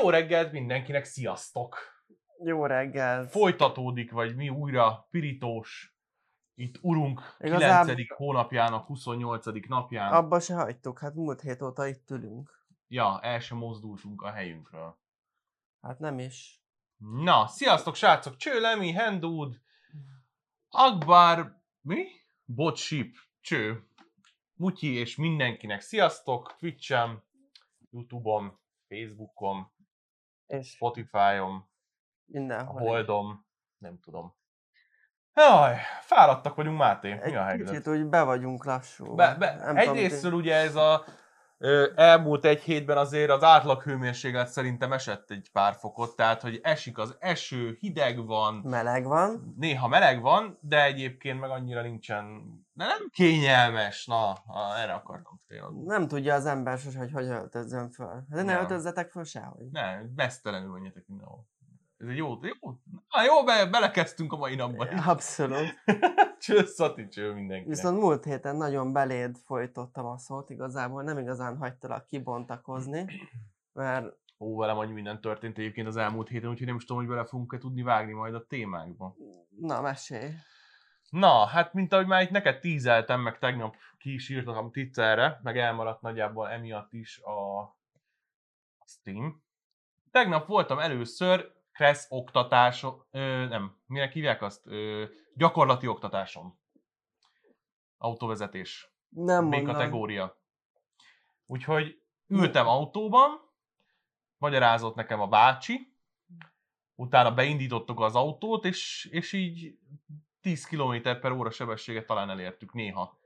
Jó reggelt mindenkinek, sziasztok! Jó reggel. Folytatódik, vagy mi újra pirítós, itt urunk Igazán- 9. hónapjának 28. napján. Abba se hagytuk, hát múlt hét óta itt ülünk. Ja, el sem mozdultunk a helyünkről. Hát nem is. Na, sziasztok srácok! Cső, Lemi, Hendud, Akbar, mi? Botsip, Cső, Mutyi és mindenkinek sziasztok! Twitch-en, Youtube-on, Facebookon, És Spotify-on, a mindenhol. Holdom, nem tudom. Jaj, fáradtak vagyunk, Máté. Mi a Egy helyzet? kicsit úgy be vagyunk lassú. Be, be, egyrésztről ugye ez a elmúlt egy hétben azért az átlag hőmérséklet szerintem esett egy pár fokot, tehát hogy esik az eső, hideg van, Meleg van. néha meleg van, de egyébként meg annyira nincsen, de nem kényelmes, na, erre akartam tényleg. Nem tudja az ember sose, hogy hogy öltözzön föl. De ne Nem. öltözzetek föl sehogy. Ne, mesztelenül menjetek mindenhol. Ez egy jó, jó, na jó, be, belekezdtünk a mai napban. Abszolút. Cső, Szati, cső mindenkinek. Viszont múlt héten nagyon beléd folytottam a szót, igazából nem igazán hagytalak kibontakozni, mert Ó, velem annyi minden történt egyébként az elmúlt héten, úgyhogy nem is tudom, hogy bele fogunk-e tudni vágni majd a témákba. na mesélj. Na, hát mint ahogy már itt neked tízeltem, meg tegnap ki is írtam Twitterre, meg elmaradt nagyjából emiatt is a a Steam. Tegnap voltam először Kressz oktatáson, ö, nem, minek hívják azt? Ö, gyakorlati oktatáson. Autóvezetés. Nem B kategória. Úgyhogy ültem autóban, magyarázott nekem a bácsi, utána beindítottuk az autót, és, és így 10 km per óra sebességet talán elértük néha.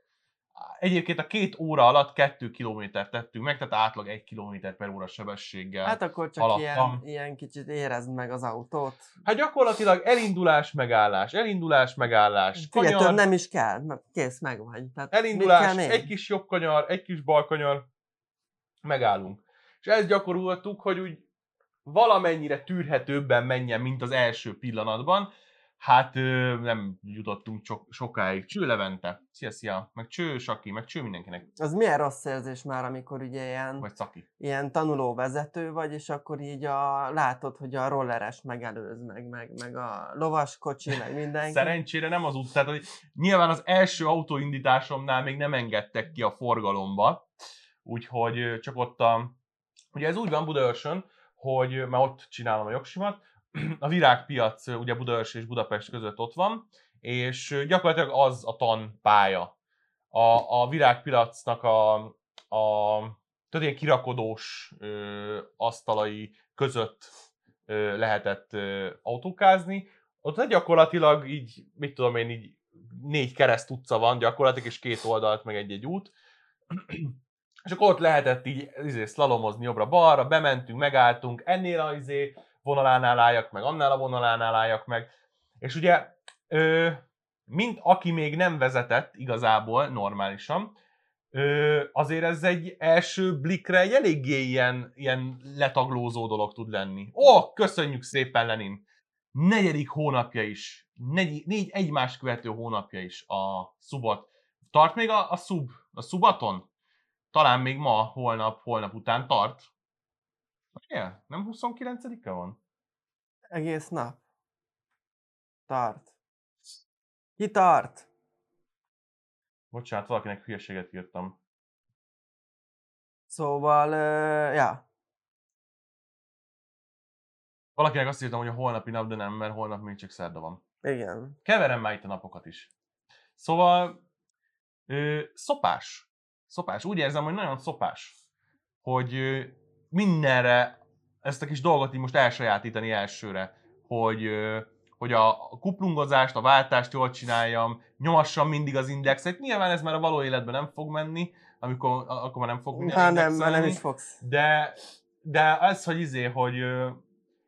Egyébként a két óra alatt 2 kilométert tettünk meg, tehát átlag 1 km per óra sebességgel. Hát akkor csak haladtam. ilyen, ilyen kicsit érezd meg az autót. hát gyakorlatilag elindulás, megállás, elindulás, megállás, Figyelj, kanyar, nem is kell, kész, meg vagy. Tehát elindulás, kell egy kis jobb kanyar, egy kis bal kanyar, megállunk. És ezt gyakoroltuk, hogy úgy valamennyire tűrhetőbben menjen, mint az első pillanatban. Hát nem jutottunk so- sokáig. Cső Levente, szia, szia, meg Cső Saki, meg Cső mindenkinek, Az milyen rossz érzés már, amikor ugye ilyen, vagy Szaki. ilyen tanuló vezető vagy, és akkor így a, látod, hogy a rolleres megelőz meg, meg, meg a lovas kocsi, meg mindenki. Szerencsére nem az út, tehát hogy nyilván az első autóindításomnál még nem engedtek ki a forgalomba, úgyhogy csak ott a... Ugye ez úgy van Budaörsön, hogy mert ott csinálom a jogsimat, a virágpiac ugye Budaörs és Budapest között ott van, és gyakorlatilag az a tanpálya. A, a virágpiacnak a, a tehát ilyen kirakodós ö, asztalai között ö, lehetett ö, autókázni, ott gyakorlatilag így, mit tudom én, így négy kereszt utca van gyakorlatilag, és két oldalt, meg egy-egy út. És akkor ott lehetett így izé, szlalomozni jobbra-balra, bementünk, megálltunk, ennél a izé, vonalánál álljak meg, annál a vonalánál álljak meg. És ugye, ö, mint aki még nem vezetett igazából normálisan, ö, azért ez egy első blikre egy eléggé ilyen, ilyen letaglózó dolog tud lenni. Ó, köszönjük szépen, Lenin! negyedik hónapja is, negy, négy egymást követő hónapja is a szubot. Tart még a, a szub, a szubaton? Talán még ma, holnap, holnap után tart. Ugye? Nem 29-e van? Egész nap. Tart. Ki tart? Bocsánat, valakinek hülyeséget írtam. Szóval, ö, ja. Valakinek azt írtam, hogy a holnapi nap, de nem, mert holnap még csak szerda van. Igen. Keverem már itt a napokat is. Szóval, ö, szopás. Szopás. Úgy érzem, hogy nagyon szopás. Hogy ö, mindenre ezt a kis dolgot így most elsajátítani elsőre. Hogy, hogy a kuplungozást, a váltást jól csináljam, nyomassam mindig az indexet. Nyilván ez már a való életben nem fog menni, amikor, akkor már nem fog minden Már nem, már nem is fogsz. De, de ez, hogy izé, hogy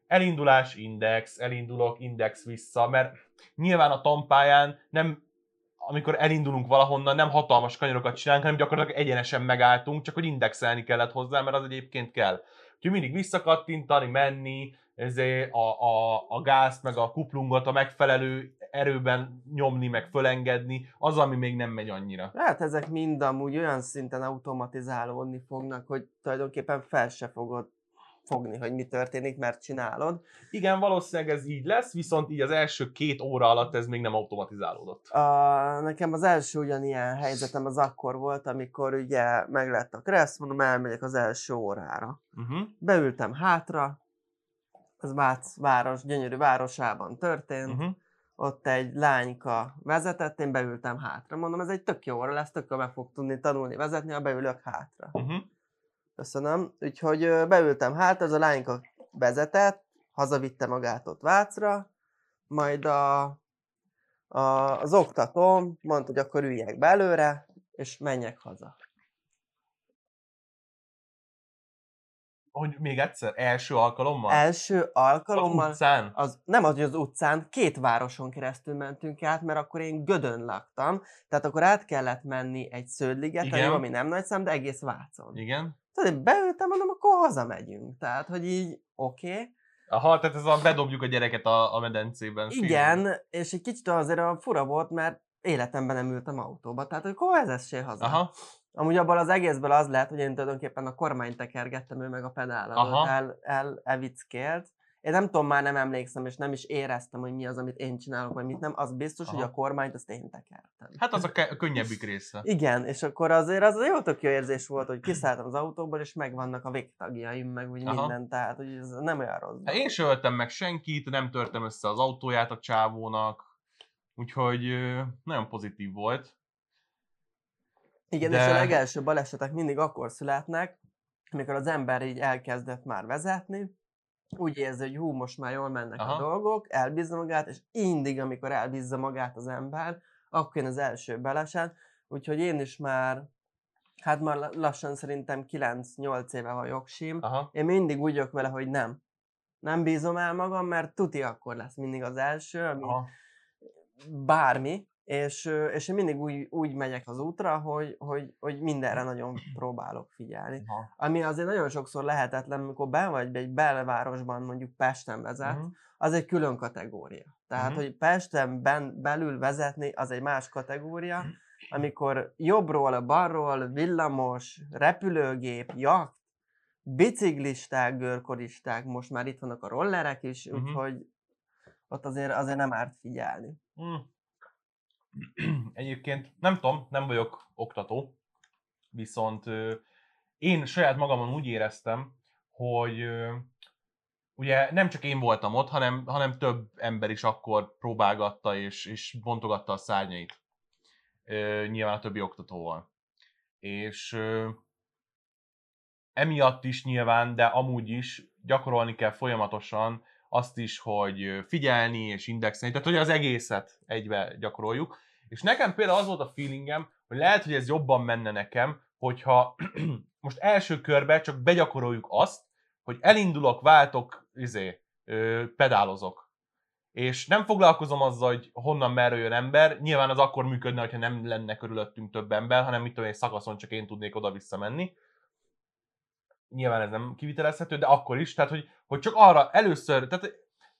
elindulás index, elindulok index vissza, mert nyilván a tampáján nem, amikor elindulunk valahonnan, nem hatalmas kanyarokat csinálunk, hanem gyakorlatilag egyenesen megálltunk, csak hogy indexelni kellett hozzá, mert az egyébként kell. Úgyhogy mindig visszakattintani, menni, ezért a, a, a gázt, meg a kuplungot a megfelelő erőben nyomni, meg fölengedni, az, ami még nem megy annyira. Hát ezek mind amúgy olyan szinten automatizálódni fognak, hogy tulajdonképpen fel se fogod fogni, hogy mi történik, mert csinálod. Igen, valószínűleg ez így lesz, viszont így az első két óra alatt ez még nem automatizálódott. A, nekem az első ugyanilyen helyzetem az akkor volt, amikor ugye meg lett a kressz, mondom, elmegyek az első órára. Uh-huh. Beültem hátra, az Vác város, gyönyörű városában történt, Uh-huh. ott egy lányka vezetett, én beültem hátra. Mondom, ez egy tök jó óra lesz, tök jól meg fog tudni tanulni vezetni, ha beülök hátra. Uh-huh. Köszönöm. Úgyhogy beültem hátra, az a lányka vezetett, hazavitte magát ott Vácra, majd a, a, az oktatóm mondta, hogy akkor üljek be előre, és menjek haza. Hogy még egyszer, első alkalommal? Első az alkalommal, utcán? az, nem az, hogy az utcán, két városon keresztül mentünk át, mert akkor én Gödön laktam, tehát akkor át kellett menni egy sződligeten, ami nem nagy szám, de egész Vácon. Igen. Tudod, én beültem, mondom, akkor hazamegyünk. Tehát, hogy így, oké. Okay. Aha, tehát ez a bedobjuk a gyereket a, a medencében. Igen, és egy kicsit azért a fura volt, mert életemben nem ültem autóba, tehát hogy akkor vezessél haza. Aha, Amúgy abból az egészből az lehet, hogy én tulajdonképpen a kormányt tekergettem, ő meg a pedálon Aha. el, el, evickélt. Én nem tudom, már nem emlékszem, és nem is éreztem, hogy mi az, amit én csinálok, vagy mit nem. Az biztos, hogy Aha. a kormányt azt én tekertem. hát az a, ke- a könnyebbik része. Igen, és akkor azért az jó tök jó érzés volt, hogy kiszálltam az autóból, és megvannak a végtagjaim, meg úgy Aha. minden, tehát hogy ez nem olyan rossz. Hát én sem öltem meg senkit, nem törtem össze az autóját a csávónak, úgyhogy nagyon pozitív volt. Igen, De- és a legelső balesetek mindig akkor születnek, amikor az ember így elkezdett már vezetni, úgy érzi, hogy hú, most már jól mennek Aha. a dolgok, elbízza magát, és mindig, amikor elbízza magát az ember, akkor jön az első baleset, úgyhogy én is már, hát már la- lassan szerintem 9-8 éve van jogsim, Aha. én mindig úgy vagyok vele, hogy nem. Nem bízom el magam, mert tuti akkor lesz mindig az első, ami Aha. bármi, és, és én mindig úgy, úgy megyek az útra, hogy, hogy, hogy mindenre nagyon próbálok figyelni. Aha. Ami azért nagyon sokszor lehetetlen, amikor be vagy egy belvárosban, mondjuk Pesten vezet, Mhm. az egy külön kategória. Tehát, Mhm. hogy Pesten ben, belül vezetni, az egy más kategória, amikor jobbról, balról, villamos, repülőgép, jakt, biciklisták, görkoristák, most már itt vannak a rollerek is, Mhm. úgyhogy ott azért, azért nem árt figyelni. Mm. Egyébként nem tudom, nem vagyok oktató, viszont én saját magamon úgy éreztem, hogy ugye nem csak én voltam ott, hanem, hanem több ember is akkor próbálgatta és, és bontogatta a szárnyait. Nyilván a többi oktatóval. És emiatt is nyilván, de amúgy is gyakorolni kell folyamatosan azt is, hogy figyelni és indexelni, tehát hogy az egészet egybe gyakoroljuk. És nekem például az volt a feelingem, hogy lehet, hogy ez jobban menne nekem, hogyha most első körbe csak begyakoroljuk azt, hogy elindulok, váltok, izé, pedálozok. És nem foglalkozom azzal, hogy honnan merre jön ember, nyilván az akkor működne, hogyha nem lenne körülöttünk több ember, hanem mit tudom én, szakaszon csak én tudnék oda-vissza menni. Nyilván ez nem kivitelezhető, de akkor is, tehát hogy, hogy csak arra először, tehát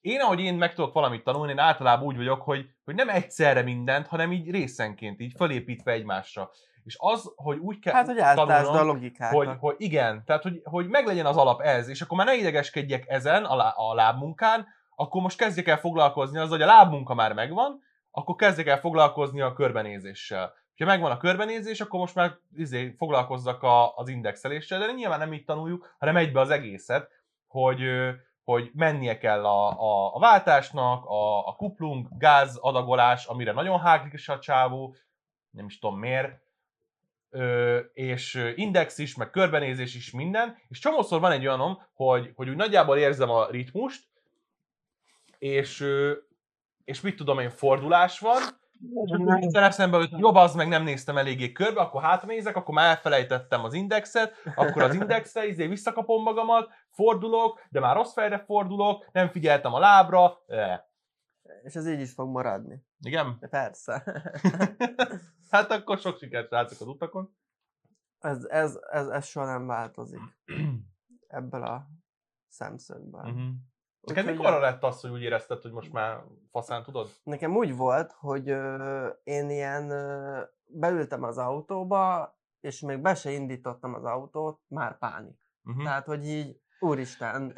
én, ahogy én meg tudok valamit tanulni, én általában úgy vagyok, hogy, hogy nem egyszerre mindent, hanem így részenként, így fölépítve egymásra. És az, hogy úgy kell Hát, hogy átásd a tanulnom, logikákat. hogy, hogy igen, tehát hogy, hogy meglegyen az alap ez, és akkor már ne idegeskedjek ezen a, lá, a lábmunkán, akkor most kezdjek el foglalkozni azzal, hogy a lábmunka már megvan, akkor kezdjek el foglalkozni a körbenézéssel. Ha megvan a körbenézés, akkor most már izé, foglalkozzak a, az indexeléssel, de nyilván nem így tanuljuk, hanem egybe az egészet, hogy, hogy mennie kell a, a, a váltásnak, a, a kuplung, gáz adagolás, amire nagyon háglik a csávó, nem is tudom miért, ö, és index is, meg körbenézés is minden, és csomószor van egy olyanom, hogy, hogy úgy nagyjából érzem a ritmust, és, és mit tudom én, fordulás van, egyszer eszembe jut, jobb az meg nem néztem eléggé körbe, akkor hátnézek, akkor már elfelejtettem az indexet, akkor az indexre izé visszakapom magamat, fordulok, de már rossz fejre fordulok, nem figyeltem a lábra, eh. És ez így is fog maradni. Igen? De persze. hát akkor sok sikert srácok az utakon. ez, ez, ez, ez soha nem változik ebből a szemszögből. Uh-huh. Neked Úgyhogy mikorra lett az, hogy úgy érezted, hogy most már faszán tudod? Nekem úgy volt, hogy ö, én ilyen ö, beültem az autóba, és még be se indítottam az autót, már pánik. Uh-huh. Tehát, hogy így Úristen,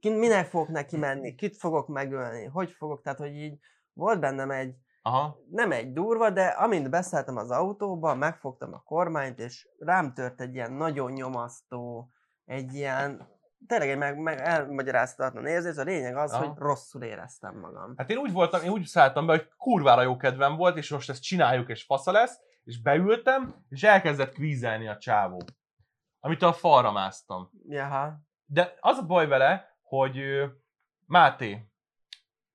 minek fogok neki menni, kit fogok megölni, hogy fogok, tehát hogy így volt bennem egy, Aha. nem egy durva, de amint beszálltam az autóba, megfogtam a kormányt, és rám tört egy ilyen nagyon nyomasztó, egy ilyen, tényleg egy meg, meg elmagyarázhatatlan érzés. A lényeg az, Aha. hogy rosszul éreztem magam. Hát én úgy voltam, én úgy szálltam be, hogy kurvára jó kedvem volt, és most ezt csináljuk, és fasza lesz, és beültem, és elkezdett kvízelni a csávó. Amit a falra másztam. Jaha. De az a baj vele, hogy Máté,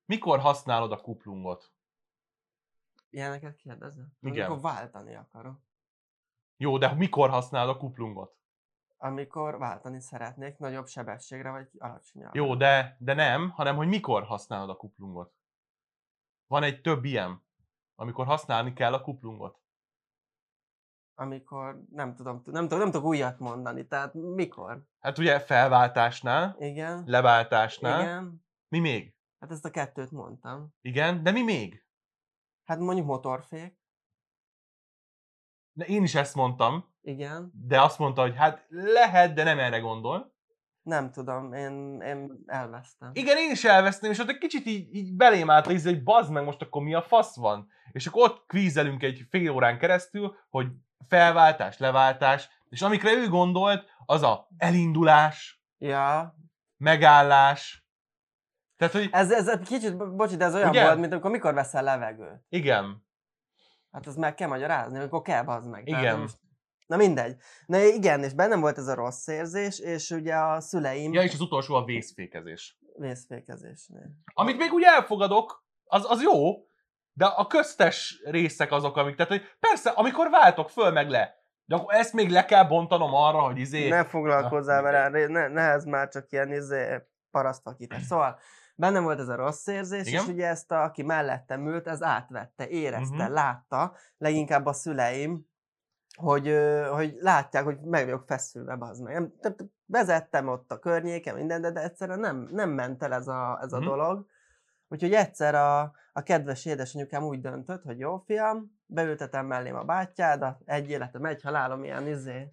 mikor használod a kuplungot? Ilyeneket kérdezem? Igen. Amikor váltani akarok. Jó, de mikor használod a kuplungot? Amikor váltani szeretnék nagyobb sebességre, vagy alacsonyabb. Jó, de, de nem, hanem hogy mikor használod a kuplungot. Van egy több ilyen, amikor használni kell a kuplungot. Amikor nem tudom, nem, tudom, nem tudok újat mondani. Tehát mikor? Hát ugye felváltásnál, Igen. leváltásnál, Igen. mi még? Hát ezt a kettőt mondtam. Igen, de mi még? Hát mondjuk motorfék. Én is ezt mondtam, Igen. de azt mondta, hogy hát lehet, de nem erre gondol. Nem tudom, én, én elvesztem. Igen, én is elvesztem, és ott egy kicsit így, így belém állt íz, hogy bazd meg, most akkor mi a fasz van? És akkor ott kvízelünk egy fél órán keresztül, hogy felváltás, leváltás, és amikre ő gondolt, az a elindulás, Ja, megállás. Tehát, hogy ez, ez egy kicsit, bo- bocsi, de ez olyan Ugye? volt, mint amikor mikor veszel levegőt. igen, Hát ezt meg kell magyarázni, akkor kell bazd meg. Igen. most- Na mindegy. Na igen, és bennem volt ez a rossz érzés, és ugye a szüleim ja, és az utolsó a vészfékezés. vészfékezésnél. Amit még úgy elfogadok, az, az jó, de a köztes részek azok, amik, tehát, hogy persze, amikor váltok föl meg le, de akkor ezt még le kell bontanom arra, hogy izé... Ne foglalkozzál vele, ne, ne ez már csak ilyen izé, parasztvakítás. Szóval bennem volt ez a rossz érzés, Igen? és ugye ezt, a, aki mellettem ült, ez átvette, érezte, Mhm. látta, leginkább a szüleim, hogy, hogy látják, hogy meg vagyok feszülve, az meg. Nem- tehát Vezettem ott a környéken, minden, de, de egyszerűen nem, nem ment el ez a, ez a Mhm. dolog. Úgyhogy egyszer a, a kedves édesanyukám úgy döntött, hogy jó fiam, beültetem mellém a bátyádat, egy életem, egy halálom, ilyen izé,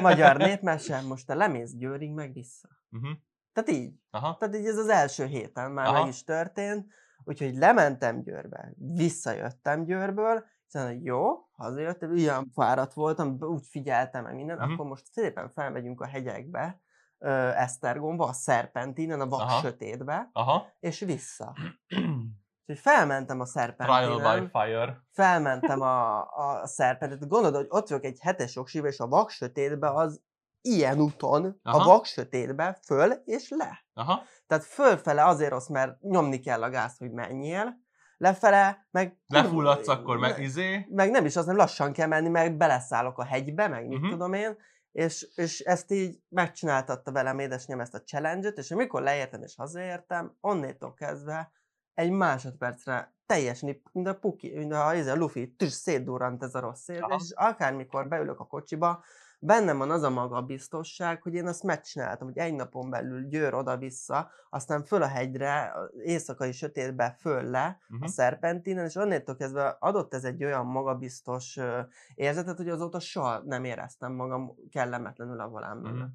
magyar népmese, most te lemész Győrig, meg vissza. Uh-huh. Tehát így. Aha. Tehát így ez az első héten már Aha. meg is történt, úgyhogy lementem Győrbe, visszajöttem Győrből, hiszen jó, hazajöttem, ilyen fáradt voltam, úgy figyeltem meg minden, Mhm. akkor most szépen felmegyünk a hegyekbe, ö, Esztergomba, a Szerpentinen, a vak Aha. sötétbe, Aha. és vissza. Úgyhogy felmentem a Trial Szerpentinen, by fire. felmentem a, a szerpentet. Gondolod, hogy ott vagyok egy hetes jogsiba, és a vak sötétbe az ilyen úton, Aha. a vak sötétbe föl és le. Aha. Tehát fölfele azért rossz, mert nyomni kell a gázt, hogy menjél, lefele meg... Lefulladsz akkor meg izé. meg nem is az, nem lassan kell menni, meg beleszállok a hegybe, meg mit Mhm. tudom én, és, és ezt így megcsináltatta velem édesanyám ezt a challenge-et, és amikor leértem és hazaértem, onnétól kezdve egy másodpercre teljesen, mint a Puki, mint a, ez a Luffy, tüss, szétdurrant ez a rossz érzés, és akármikor beülök a kocsiba, bennem van az a magabiztosság, hogy én azt megcsináltam, hogy egy napon belül győr oda-vissza, aztán föl a hegyre, éjszakai sötétbe föl le, Uh-huh. a szerpentinen, és onnétól kezdve adott ez egy olyan magabiztos érzetet, hogy azóta soha nem éreztem magam kellemetlenül a volán mögött.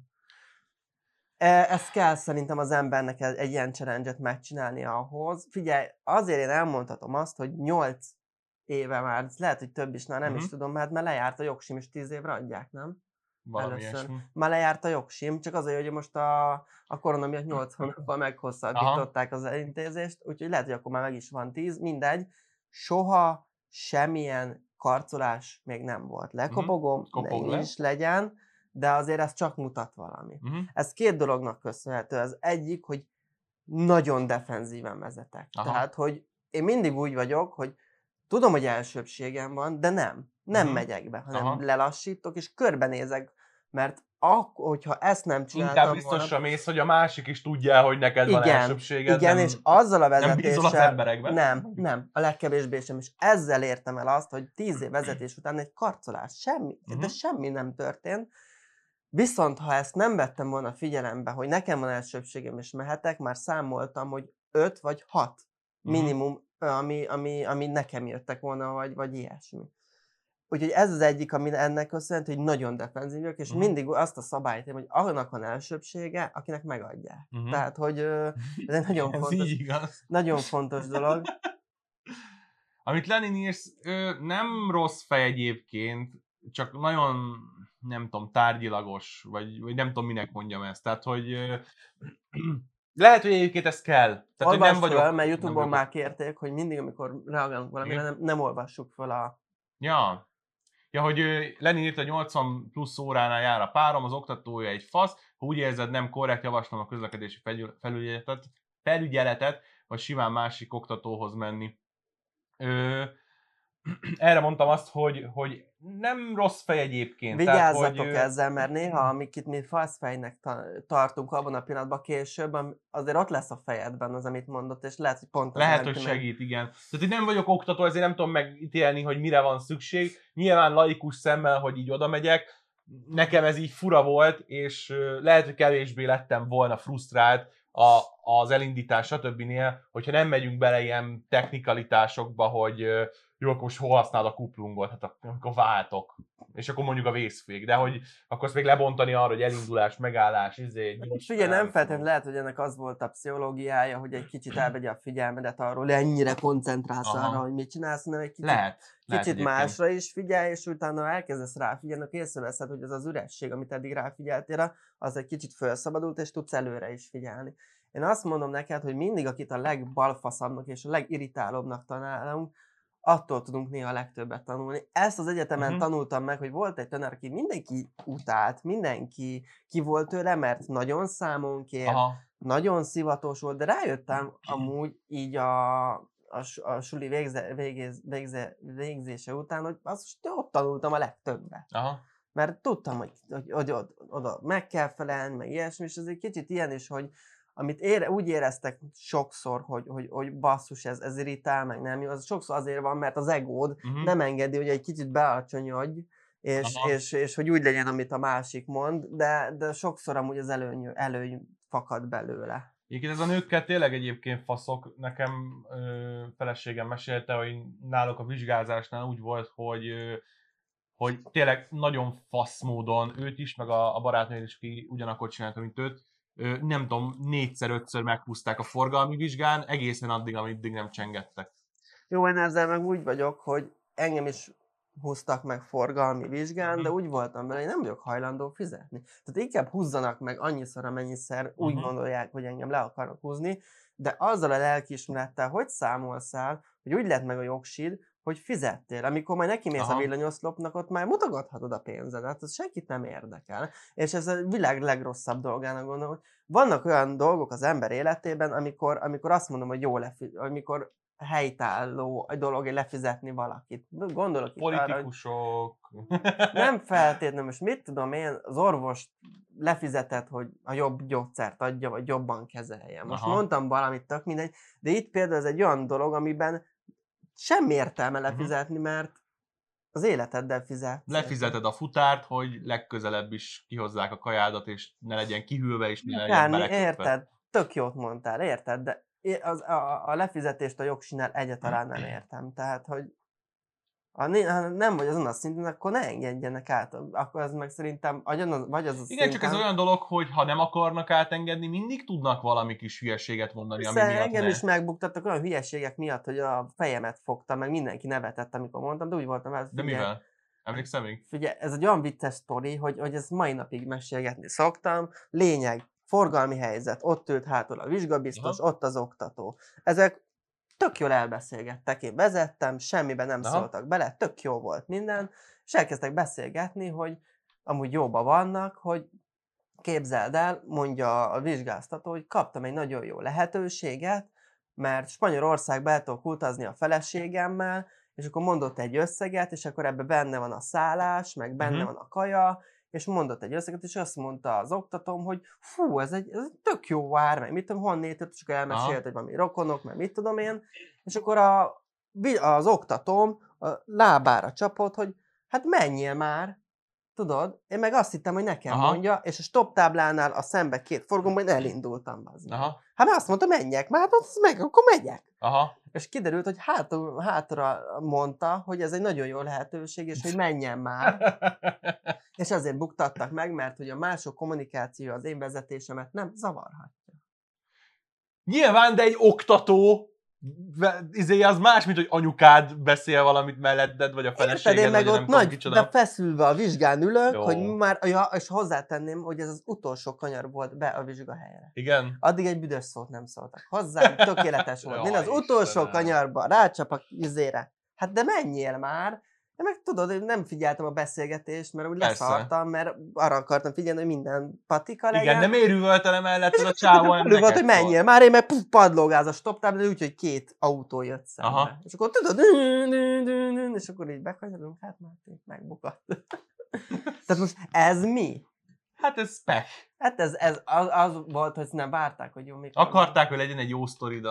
E, Ezt kell szerintem az embernek egy egy ilyen challenge-et megcsinálni ahhoz. Figyelj, azért én elmondhatom azt, hogy 8 éve már, ez lehet, hogy több is, már nem Mhm. is tudom, mert már lejárt a jogsim, és 10 évre adják, nem? Valami először. ilyesmi. Már lejárt a jogsim, csak azért, hogy most a, a korona miatt 8 hónappal meghosszabbították az elintézést, úgyhogy lehet, hogy akkor már meg is van 10, mindegy. Soha semmilyen karcolás még nem volt. Lekopogom, Kopog ne le. is legyen, de azért ez csak mutat valami. Uh-huh. Ez két dolognak köszönhető. Az egyik, hogy nagyon defenzíven vezetek. Aha. Tehát, hogy én mindig úgy vagyok, hogy tudom, hogy elsőbségem van, de nem. Nem Mhm. megyek be, hanem Aha. lelassítok, és körbenézek, mert akkor, hogyha ezt nem csináltam Inkább biztosra volna, mész, hogy a másik is tudja, hogy neked van Igen, elsőbséged. igen, nem, és azzal a nem bízol az vezetéssel... emberekben. Nem, nem, a legkevésbé sem. És ezzel értem el azt, hogy tíz év vezetés után egy karcolás, semmi, de Mhm. semmi nem történt. Viszont ha ezt nem vettem volna figyelembe, hogy nekem van elsőbségem és mehetek, már számoltam, hogy öt vagy hat Mhm. minimum, ö, ami, ami, ami nekem jöttek volna, vagy, vagy ilyesmi. Úgyhogy ez az egyik, ami ennek köszönhető, hogy nagyon defenzívek, és Mhm. mindig azt a szabályt, hogy annak van elsőbsége, akinek megadják. Mhm. Tehát, hogy ez egy nagyon Ez fontos, nagyon fontos dolog. Amit Lenin írsz, nem rossz fej egyébként, csak nagyon, nem tudom, tárgyilagos, vagy, vagy nem tudom, minek mondjam ezt. Tehát, hogy lehet, hogy egyébként ez kell. Tehát, hogy nem vagyok, föl, mert Youtube-on már kérték, hogy mindig, amikor reagálunk valamire, nem, nem olvassuk fel a... Ja. Ja, hogy Lenin írt, hogy 80 plusz óránál jár a párom, az oktatója egy fasz, ha úgy érzed nem korrekt, javaslom a közlekedési felügy- felügyeletet, felügyeletet, vagy simán másik oktatóhoz menni. Ö, erre mondtam azt, hogy, hogy nem rossz fej egyébként. Vigyázzatok tehát, hogy, ezzel, mert néha, amiket mi faszfejnek ta- tartunk abban a pillanatban később, azért ott lesz a fejedben az, amit mondott, és lehet, hogy pont az Lehet, hogy meg. segít, igen. Tehát, hogy nem vagyok oktató, ezért nem tudom megítélni, hogy mire van szükség. Nyilván laikus szemmel, hogy így oda megyek, nekem ez így fura volt, és lehet, hogy kevésbé lettem volna frusztrált a, az elindítás, stb. hogyha nem megyünk bele ilyen technikalitásokba, hogy jó, akkor most hol használod a kuplungot, hát ak- akkor váltok. És akkor mondjuk a vészfék, de hogy akkor azt még lebontani arra, hogy elindulás, megállás, izé, gyors, Figyelj, nem tudom. feltétlenül lehet, hogy ennek az volt a pszichológiája, hogy egy kicsit elvegye a figyelmedet arról, hogy ennyire koncentrálsz Aha. arra, hogy mit csinálsz, hanem egy kicsit, Lehet. lehet kicsit egyébként. másra is figyelj, és utána elkezdesz ráfigyelni, akkor észreveszed, hogy az az üresség, amit eddig ráfigyeltél, rá, az egy kicsit felszabadult, és tudsz előre is figyelni. Én azt mondom neked, hogy mindig, akit a legbalfaszabbnak és a legirritálóbbnak tanálunk, attól tudunk néha a legtöbbet tanulni. Ezt az egyetemen Mhm. tanultam meg, hogy volt egy tanár, aki mindenki utált, mindenki ki volt tőle, mert nagyon számon kért, Aha. nagyon szivatos volt, de rájöttem amúgy így a, a, a suli végze, végez, végze, végzése után, hogy azt ott tanultam a legtöbbet. Aha. Mert tudtam, hogy, hogy, hogy oda, oda meg kell felelni, meg ilyesmi, és ez egy kicsit ilyen is, hogy amit ére, úgy éreztek sokszor, hogy, hogy, hogy basszus, ez, ez irritál, meg nem jó, az sokszor azért van, mert az egód Uh-huh. nem engedi, hogy egy kicsit bealacsonyodj, és, Aha. és, és, hogy úgy legyen, amit a másik mond, de, de sokszor amúgy az előny, előny fakad belőle. Egyébként ez a nőkkel tényleg egyébként faszok. Nekem ö, feleségem mesélte, hogy náluk a vizsgázásnál úgy volt, hogy ö, hogy tényleg nagyon fasz módon őt is, meg a, a barátnőt is, aki ugyanakkor csinálta, mint őt, nem tudom, négyszer, ötször meghúzták a forgalmi vizsgán, egészen addig, amíg nem csengettek. Jó, én ezzel meg úgy vagyok, hogy engem is húztak meg forgalmi vizsgán, de Mhm. úgy voltam vele, hogy nem vagyok hajlandó fizetni. Tehát inkább húzzanak meg annyiszor, amennyiszer úgy Mhm. gondolják, hogy engem le akarnak húzni, de azzal a lelkiismerettel, hogy számolsz el, hogy úgy lett meg a jogsid, hogy fizettél. Amikor majd neki mész a Aha. villanyoszlopnak, ott már mutogathatod a pénzedet, az senkit nem érdekel. És ez a világ legrosszabb dolgának gondolom, hogy vannak olyan dolgok az ember életében, amikor, amikor azt mondom, hogy jó lefi- amikor helytálló a dolog lefizetni valakit. Gondolok itt arra, hogy Politikusok. nem feltétlenül, most mit tudom én, az orvos lefizetett, hogy a jobb gyógyszert adja, vagy jobban kezelje. Most Aha. mondtam valamit, tök mindegy, de itt például ez egy olyan dolog, amiben semmi értelme Mhm. lefizetni, mert az életeddel fizet. Lefizeted a futárt, hogy legközelebb is kihozzák a kajádat, és ne legyen kihűlve, és ne legyen Kárni, érted? Tök jót mondtál, érted? De az, a, a lefizetést a jogsinál egyáltalán nem értem. Tehát, hogy ha né- ha nem vagy azon a szinten, akkor ne engedjenek át. Akkor az meg szerintem, vagy az, vagy az a Igen, csak ez szinten- olyan dolog, hogy ha nem akarnak átengedni, mindig tudnak valami kis hülyeséget mondani, ami Persze, miatt engem ne. is megbuktattak olyan hülyeségek miatt, hogy a fejemet fogtam, meg mindenki nevetett, amikor mondtam, de úgy voltam vele, De figyelj, mivel? Emlékszem még? Figyelj, ez egy olyan vicces sztori, hogy, hogy ezt mai napig mesélgetni szoktam. Lényeg, forgalmi helyzet, ott ült hátul a vizsgabiztos, ott az oktató. Ezek tök jól elbeszélgettek, én vezettem, semmiben nem Aha. szóltak bele, tök jó volt minden, és elkezdtek beszélgetni, hogy amúgy jóba vannak, hogy képzeld el, mondja a vizsgáztató, hogy kaptam egy nagyon jó lehetőséget, mert Spanyolországba el tudok utazni a feleségemmel, és akkor mondott egy összeget, és akkor ebbe benne van a szállás, meg benne Mhm. van a kaja, és mondott egy összeget, és azt mondta az oktatóm, hogy fú, ez egy, ez egy tök jó vár, meg mit tudom, honnét, és akkor elmesélt, Aha. hogy valami rokonok, meg mit tudom én, és akkor a, az oktatóm a lábára csapott, hogy hát menjél már, Tudod? Én meg azt hittem, hogy nekem Aha. mondja, és a stop táblánál a szembe két forgóban elindultam. bazd meg. Aha, Hát azt mondta, menjek, már hát azt meg, akkor megyek. aha. És kiderült, hogy hát, hátra mondta, hogy ez egy nagyon jó lehetőség, és hogy menjen már. És azért buktattak meg, mert hogy a mások kommunikáció az én vezetésemet nem zavarhat. Nyilván, de egy oktató izé, az más, mint hogy anyukád beszél valamit melletted, vagy a Érted, feleséged, én vagy meg ott tudom, nagy, kicsoda. de feszülve a vizsgán ülök, Jó. hogy már, ja, és hozzátenném, hogy ez az utolsó kanyar volt be a vizsgahelyre. Igen. Addig egy büdös szót nem szóltak. Hozzám tökéletes volt. Én az Jaj, utolsó Istenem. kanyarba rácsap a izére. Hát de menjél már! De meg tudod, hogy nem figyeltem a beszélgetést, mert úgy Persze. leszartam, mert arra akartam figyelni, hogy minden patika legyen. Igen, de miért üvöltene melletted a csávó? nem volt, hogy menjél már, én meg puf, padlógáz a stop tábla, úgyhogy két autó jött szembe. Aha. És akkor tudod, és akkor így bekanyarulunk, hát már megbukadt. Tehát most ez mi? Hát ez pech. Hát ez, ez az, az, volt, hogy nem várták, hogy jó, mikor. Akarták, hogy legyen egy jó sztori, de...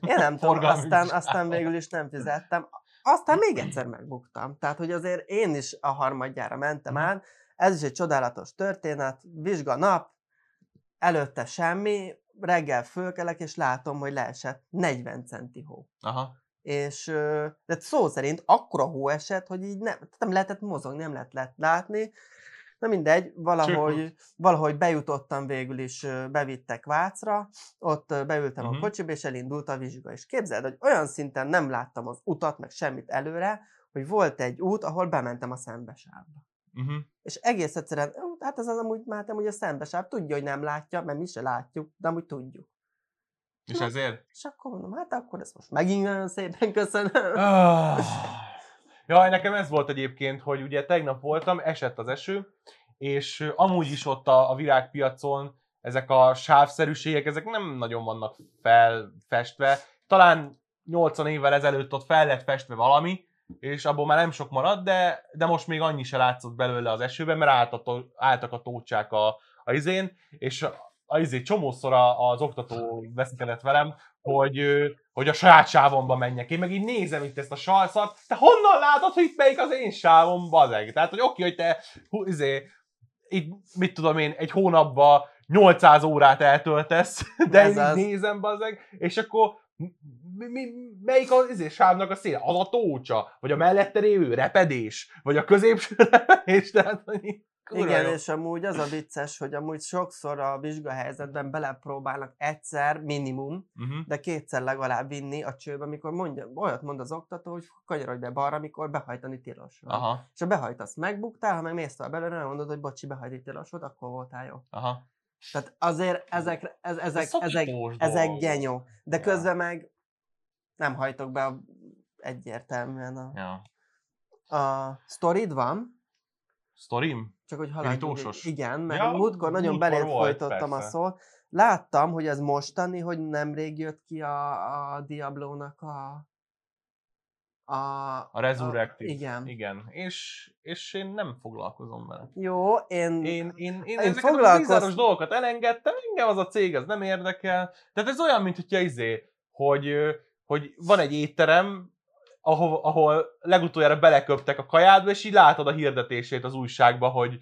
Én nem tudom, aztán, aztán végül is nem fizettem. Aztán még egyszer megbuktam. Tehát, hogy azért én is a harmadjára mentem Mhm. át. Ez is egy csodálatos történet. Vizsga nap, előtte semmi, reggel fölkelek, és látom, hogy leesett 40 centi hó. Aha. És de szó szerint akkora hó esett, hogy így nem, nem lehetett mozogni, nem lehet, lehet látni. Na mindegy, valahogy, valahogy bejutottam végül is, bevittek Vácra, ott beültem Mhm. a kocsiba, és elindult a vizsga. És képzeld, hogy olyan szinten nem láttam az utat, meg semmit előre, hogy volt egy út, ahol bementem a szembesávba. Uh-huh. És egész egyszerűen, "Ú, hát ez az amúgy, már amúgy a szembesáv tudja, hogy nem látja, mert mi se látjuk, de amúgy tudjuk. És ezért? És akkor mondom, hát akkor ezt most megint nagyon szépen köszönöm. Ah. Jaj, nekem ez volt egyébként, hogy ugye tegnap voltam, esett az eső, és amúgy is ott a, a virágpiacon ezek a sávszerűségek, ezek nem nagyon vannak felfestve. Talán 80 évvel ezelőtt ott fel lett festve valami, és abból már nem sok maradt, de, de most még annyi se látszott belőle az esőben, mert állt a, álltak a tócsák a, a izén, és a, a izé csomószor az oktató veszekedett velem, hogy, hogy a saját sávomba menjek. Én meg így nézem itt ezt a salszart, te honnan látod, hogy itt melyik az én sávom, bazeg? Tehát, hogy oké, hogy te hú, izé, itt, mit tudom én, egy hónapban 800 órát eltöltesz, de Ez én az. nézem, bazeg, és akkor mi, mi, melyik az izé, sávnak a széle? Az a tócsa? Vagy a mellette lévő repedés? Vagy a középső repedés? Tehát, hogy Igen, jó. és amúgy az a vicces, hogy amúgy sokszor a vizsgahelyzetben belepróbálnak egyszer minimum, Uh-huh. de kétszer legalább vinni a csőbe, amikor mondja, olyat mond az oktató, hogy kanyarodj be balra, amikor behajtani tilos van. Aha, És ha behajtasz, megbuktál, ha meg tovább belőle, mondod, hogy bocsi, behajtani tilos volt, akkor voltál jó. aha. Tehát azért ezek, ez, ezek, Ez ezek, ezek genyó. De Ja. közben meg nem hajtok be a, egyértelműen a, Ja. a sztorid van, Sztorim? Csak hogy. Pirítósos? Igen, mert Ja, múltkor nagyon belét folytottam a szót. Láttam, hogy ez mostani, hogy nemrég jött ki a, a Diablo-nak a... A, A Resurrective. igen. Igen. És, és én nem foglalkozom vele. Jó, én... Én, én, én, Én a dolgokat elengedtem, engem az a cég, az nem érdekel. Tehát ez olyan, mint hogyha izé, hogy, hogy van egy étterem, ahol, ahol legutoljára beleköptek a kajádba, és így látod a hirdetését az újságba, hogy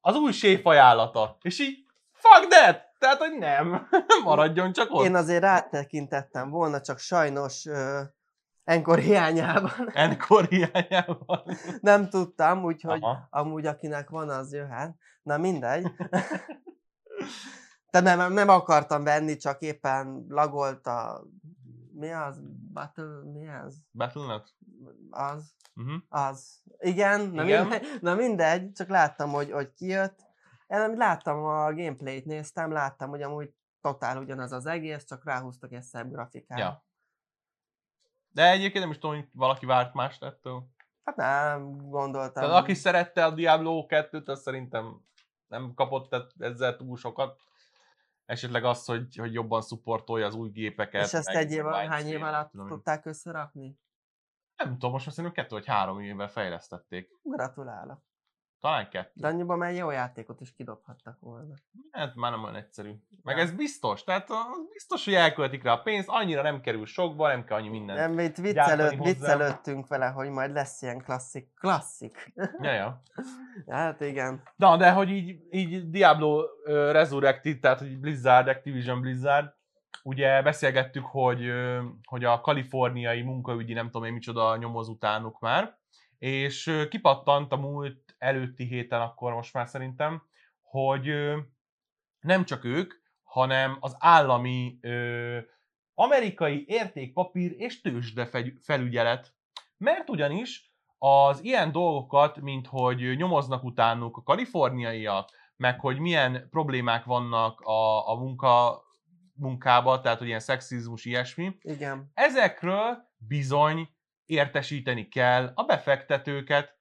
az új séf ajánlata. És így, fuck that! Tehát, hogy nem, maradjon csak ott. Én azért rátekintettem volna, csak sajnos uh, enkor hiányában Enkor hiányában. nem tudtam, úgyhogy Aha. amúgy akinek van, az jöhet. Na mindegy. De nem, nem akartam venni, csak éppen lagolt a... Mi az? Battle... Mi az? Battle.net? Az. Uh-huh. Az. Igen, na, Igen. Mindegy, na mindegy, csak láttam, hogy, hogy kijött. Én láttam a gameplayt, néztem, láttam, hogy amúgy totál ugyanaz az egész, csak ráhúztak egy szebb grafikát. Ja. De egyébként nem is tudom, hogy valaki várt mást ettől. Hát nem, gondoltam. Tehát aki szerette a Diablo 2-t, az szerintem nem kapott ezzel túl sokat. Esetleg az, hogy, hogy jobban szupportolja az új gépeket. És ezt egy év, hány év alatt tudták összerakni? Nem tudom, most azt szerintem kettő vagy három évvel fejlesztették. Gratulálok. Talán kettő. De annyiban már jó játékot is kidobhattak volna. Hát már nem olyan egyszerű. Meg Ja. ez biztos, tehát az biztos, hogy elköltik rá a pénzt, annyira nem kerül sokba, nem kell annyi minden. Nem, itt hozzá. viccelődtünk vele, hogy majd lesz ilyen klasszik. Klasszik. Ja, ja. hát igen. Na, de hogy így, így Diablo uh, Resurrected, tehát hogy Blizzard, Activision Blizzard, ugye beszélgettük, hogy, hogy a kaliforniai munkaügyi, nem tudom én micsoda nyomoz utánuk már, és kipattant a múlt előtti héten akkor most már szerintem, hogy nem csak ők, hanem az állami ö, amerikai értékpapír és tőzsde felügyelet. Mert ugyanis az ilyen dolgokat, mint hogy nyomoznak utánuk a kaliforniaiak, meg hogy milyen problémák vannak a, a munka, munkába, tehát hogy ilyen szexizmus, ilyesmi, Igen. ezekről bizony értesíteni kell a befektetőket,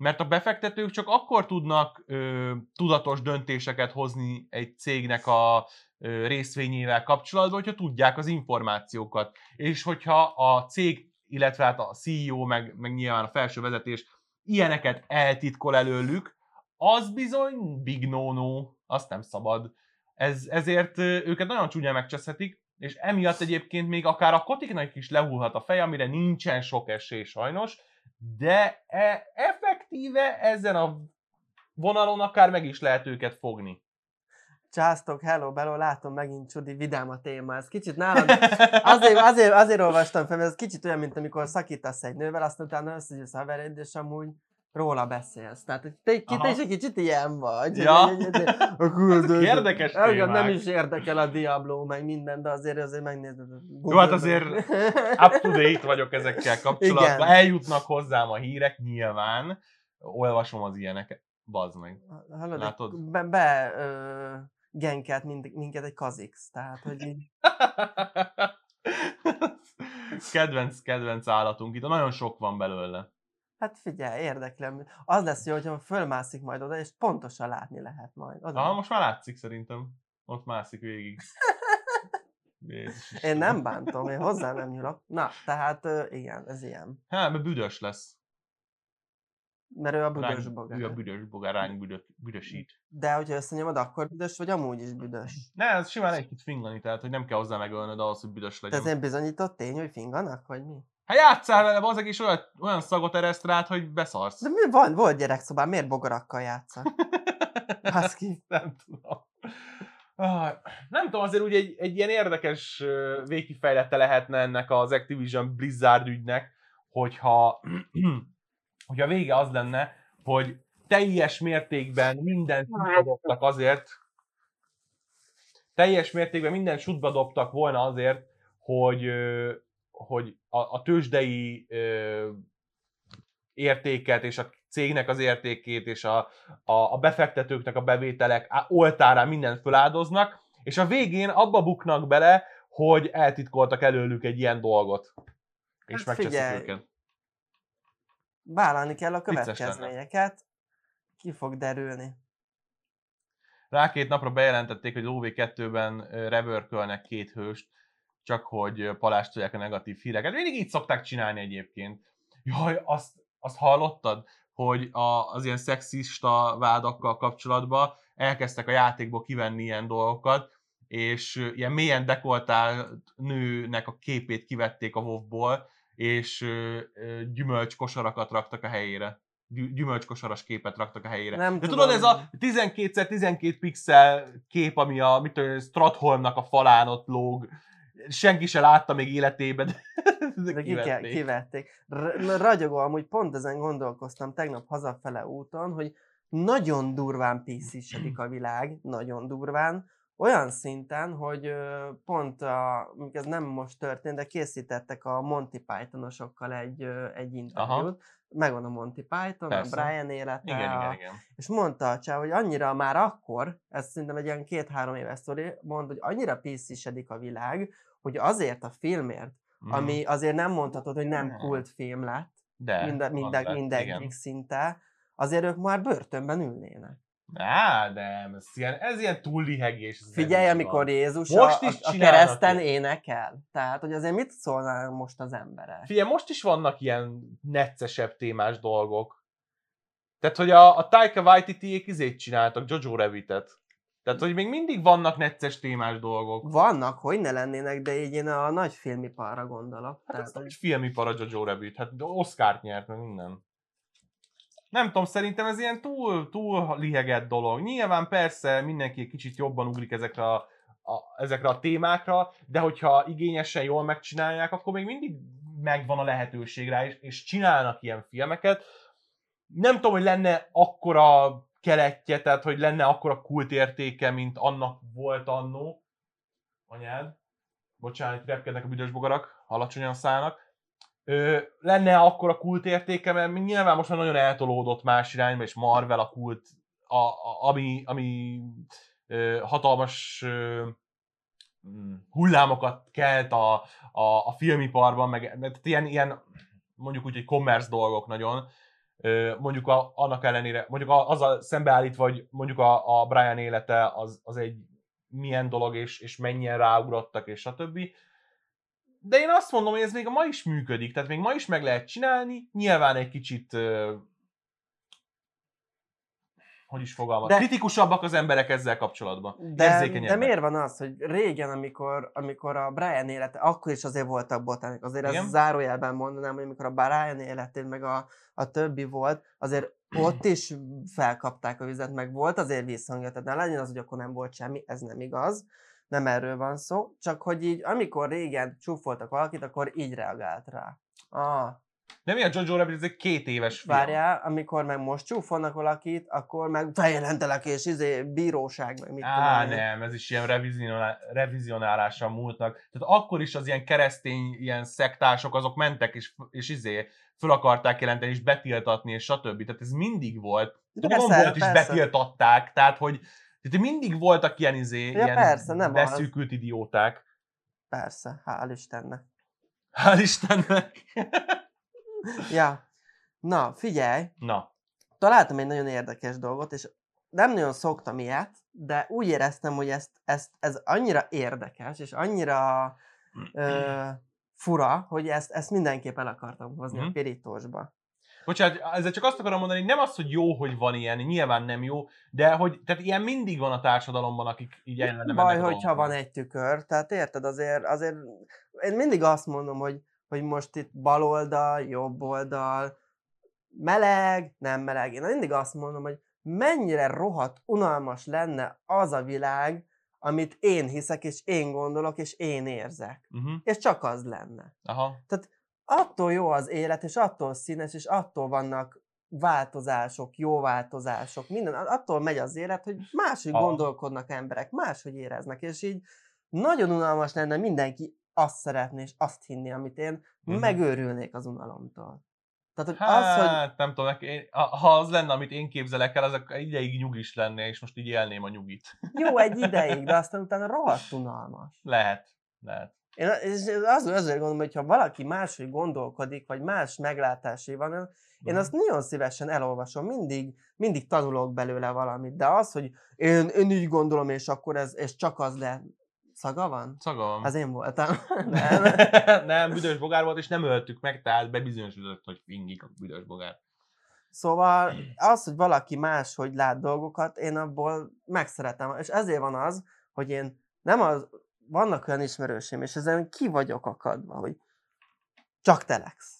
mert a befektetők csak akkor tudnak ö, tudatos döntéseket hozni egy cégnek a ö, részvényével kapcsolatban, hogyha tudják az információkat. És hogyha a cég, illetve hát a CEO, meg, meg nyilván a felső vezetés ilyeneket eltitkol előlük, az bizony big no-no, azt nem szabad. Ez, ezért őket nagyon csúnyán megcseszhetik, és emiatt egyébként még akár a kotiknak is lehullhat a feje, amire nincsen sok esély sajnos, de e- effektíve ezen a vonalon akár meg is lehet őket fogni. Császtok, hello, beló, látom megint Csudi, vidám a téma. Ez kicsit nálam, azért, azért, azért olvastam fel, mert ez kicsit olyan, mint amikor szakítasz egy nővel, aztán utána összegyűlsz havered, és amúgy róla beszélsz. Tehát te, te Aha. is egy kicsit ilyen vagy. Ja. Ezek ez- érdekes Engem nem témák. is érdekel a Diablo, meg minden, de azért azért megnézed. Jó, hát azért Up to date vagyok ezekkel kapcsolatban. Igen. Eljutnak hozzám a hírek, nyilván. Olvasom az ilyeneket. Bazd meg. Hallod? Látod? be, be ö, genkelt mind, minket egy kazix, tehát hogy így, kedvenc, kedvenc állatunk. Itt nagyon sok van belőle. Hát figyelj, érdeklem. Az lesz jó, hogyha fölmászik majd oda, és pontosan látni lehet majd. Az Aha, most már látszik szerintem. Ott mászik végig. Jézus Én nem bántom, én hozzá nem nyúlok. Na, tehát igen, ez ilyen. Hát, mert büdös lesz. Mert ő a büdös Ránk- bogár. Ő a büdös bogár, ránk büdös, büdösít. De hogyha összenyomod, akkor büdös, vagy amúgy is büdös. Ne, ez simán egy kicsit fingani, tehát hogy nem kell hozzá megölnöd ahhoz, hogy büdös legyen. ez egy bizonyított tény, hogy finganak, vagy mi? Hát játsszál vele, bazeg, és olyan, olyan szagot ereszt rád, hogy beszarsz. De mi van, volt gyerekszobán, miért bogarakkal játszol? Baszki. nem tudom. Ah, Nem tudom, azért úgy egy, egy ilyen érdekes végkifejlete lehetne ennek az Activision Blizzard ügynek, hogyha, hogyha vége az lenne, hogy teljes mértékben minden dobtak azért, teljes mértékben minden sútba dobtak volna azért, hogy, hogy a, a tőzsdei ö, értéket és a cégnek az értékét és a, a, a befektetőknek a bevételek oltárán mindent föláldoznak, és a végén abba buknak bele, hogy eltitkoltak előlük egy ilyen dolgot. És Hát megcseszik őket. Vállalni kell a következményeket. Ki fog derülni. Rá két napra bejelentették, hogy az OV2-ben revörkölnek két hőst, csak hogy palástolják a negatív híreket. Mindig így szokták csinálni egyébként. Jaj, azt, azt hallottad, hogy a, az ilyen szexista vádakkal kapcsolatban elkezdtek a játékból kivenni ilyen dolgokat, és ilyen mélyen dekoltált nőnek a képét kivették a WoW-ból, és gyümölcskosarakat raktak a helyére. Gy- Gyümölcskosaras képet raktak a helyére. Nem De tudom. tudod, ez a 12x12 pixel kép, ami a mit tudom, én, Stratholmnak a falán ott lóg, senki se látta még életében, de, kivették. kivették. Ragyogó, amúgy pont ezen gondolkoztam tegnap hazafele úton, hogy nagyon durván pc a világ, nagyon durván, olyan szinten, hogy pont, a, ez nem most történt, de készítettek a Monty Pythonosokkal egy, egy interjút. Megvan a Monty Python, Persze. a Brian élete, Igen, a, igen, igen. és mondta a csáv, hogy annyira már akkor, ez szerintem egy ilyen két-három éves sztori, mondta, hogy annyira pc a világ, hogy azért a filmért, Mhm. ami azért nem mondhatod, hogy nem Nem. kultfilm lett, de, minden, az minden, lett, mindegyik szinte, azért ők már börtönben ülnének. Á, de ez ilyen, ez ilyen túl lihegés. ez Figyelj, amikor van. Jézus Most a, is a, kereszten ilyet. énekel. Tehát, hogy azért mit szólnának most az emberek? Figyelj, most is vannak ilyen neccesebb témás dolgok. Tehát, hogy a, a Taika Waititi-ék izét csináltak, Jojo Rabbitet. Tehát, hogy még mindig vannak necces témás dolgok. Vannak, hogy ne lennének, de így én a nagy filmiparra gondolok. Hát Tehát, ez hogy filmipar a Jojo Rabbit, hát Oscar-t nyert meg minden. Nem tudom, szerintem ez ilyen túl, túl lihegett dolog. Nyilván persze mindenki egy kicsit jobban ugrik ezekre a, a, ezekre a témákra, de hogyha igényesen jól megcsinálják, akkor még mindig megvan a lehetőség rá, és, és csinálnak ilyen filmeket. Nem tudom, hogy lenne akkora keletje, tehát hogy lenne akkora kultértéke, mint annak volt annó. Anyád. Bocsánat, repkednek a büdös bogarak, alacsonyan szállnak. Ö, lenne akkora kultértéke, mert nyilván most már nagyon eltolódott más irányba, és Marvel a kult, a, a, ami, ami ö, hatalmas ö, mm, hullámokat kelt a, a, a filmiparban, meg tehát ilyen, ilyen mondjuk úgy, hogy commerce dolgok nagyon, mondjuk a, annak ellenére, mondjuk a, azzal szembeállítva, hogy mondjuk a, a Brian élete az, az egy milyen dolog, és, és mennyien ráugrottak, és stb. De én azt mondom, hogy ez még ma is működik, tehát még ma is meg lehet csinálni, nyilván egy kicsit hogy is fogalmaz, De- kritikusabbak az emberek ezzel kapcsolatban. De, de miért van az, hogy régen, amikor, amikor a Brian élete, akkor is azért voltak botánik, azért Igen. ezt zárójelben mondanám, hogy amikor a Brian életén, meg a, a többi volt, azért ott is felkapták a vizet, meg volt azért visszhangja, tehát ne legyen az, hogy akkor nem volt semmi, ez nem igaz, nem erről van szó, csak hogy így, amikor régen csúfoltak valakit, akkor így reagált rá. Ah, Nem ilyen Jojo Rabbit, ez egy két éves film. várjál, amikor meg most csúfolnak valakit, akkor meg feljelentelek és izé, bíróság, meg mit Á, tudom nem, ez is ilyen revizionál, revizionálása múltnak. Tehát akkor is az ilyen keresztény, ilyen szektások, azok mentek, és, és izé, föl akarták jelenteni, és betiltatni, és stb. Tehát ez mindig volt. Persze, volt is persze. betiltatták, tehát hogy tehát mindig voltak ilyen izé, Ja, ilyen persze, nem az. beszűkült idióták. Persze, hál' Istennek. Hál' Istennek. Ja. Na, figyelj, Na, találtam egy nagyon érdekes dolgot, és nem nagyon szoktam ilyet, de úgy éreztem, hogy ezt, ezt, ez annyira érdekes, és annyira ö, fura, hogy ezt, ezt mindenképp el akartam hozni Mhm. a pirítósba. bocsánat, ezzel csak azt akarom mondani, nem az, hogy jó, hogy van ilyen, nyilván nem jó, de hogy tehát ilyen mindig van a társadalomban, akik így ellen Nem baj, hogyha van egy tükör, tehát érted, azért, azért én mindig azt mondom, hogy, hogy most itt bal oldal, jobb oldal, meleg, nem meleg. Én mindig azt mondom, hogy mennyire rohadt unalmas lenne az a világ, amit én hiszek, és én gondolok, és én érzek. Uh-huh. És csak az lenne. Aha. Attól jó az élet, és attól színes, és attól vannak változások, jó változások, minden, attól megy az élet, hogy máshogy Aha. gondolkodnak emberek, máshogy éreznek, és így nagyon unalmas lenne mindenki azt szeretné, és azt hinni, amit én, Mhm. megőrülnék az unalomtól. Tehát, hogy az, hogy Hát, nem tudom, én- ha- az lenne, amit én képzelek el, az akkor ideig nyugis lenne, és most így élném a nyugit. jó egy ideig, de aztán utána rohadt unalmas. Lehet, lehet. Én az, azért gondolom, hogy ha valaki máshogy gondolkodik, vagy más meglátásai van, én Mhm. azt nagyon szívesen elolvasom, mindig, mindig tanulok belőle valamit, de az, hogy én, én így gondolom, és akkor ez és csak az le... Szaga van? Szaga van. Az én voltam. nem. nem, büdös bogár volt, és nem öltük meg, tehát bebizonyosodott, hogy fingik a büdös bogár. Szóval az, hogy valaki más, hogy lát dolgokat, én abból megszeretem. És ezért van az, hogy én nem az, vannak olyan ismerősém, és ezen ki vagyok akadva, hogy csak telex.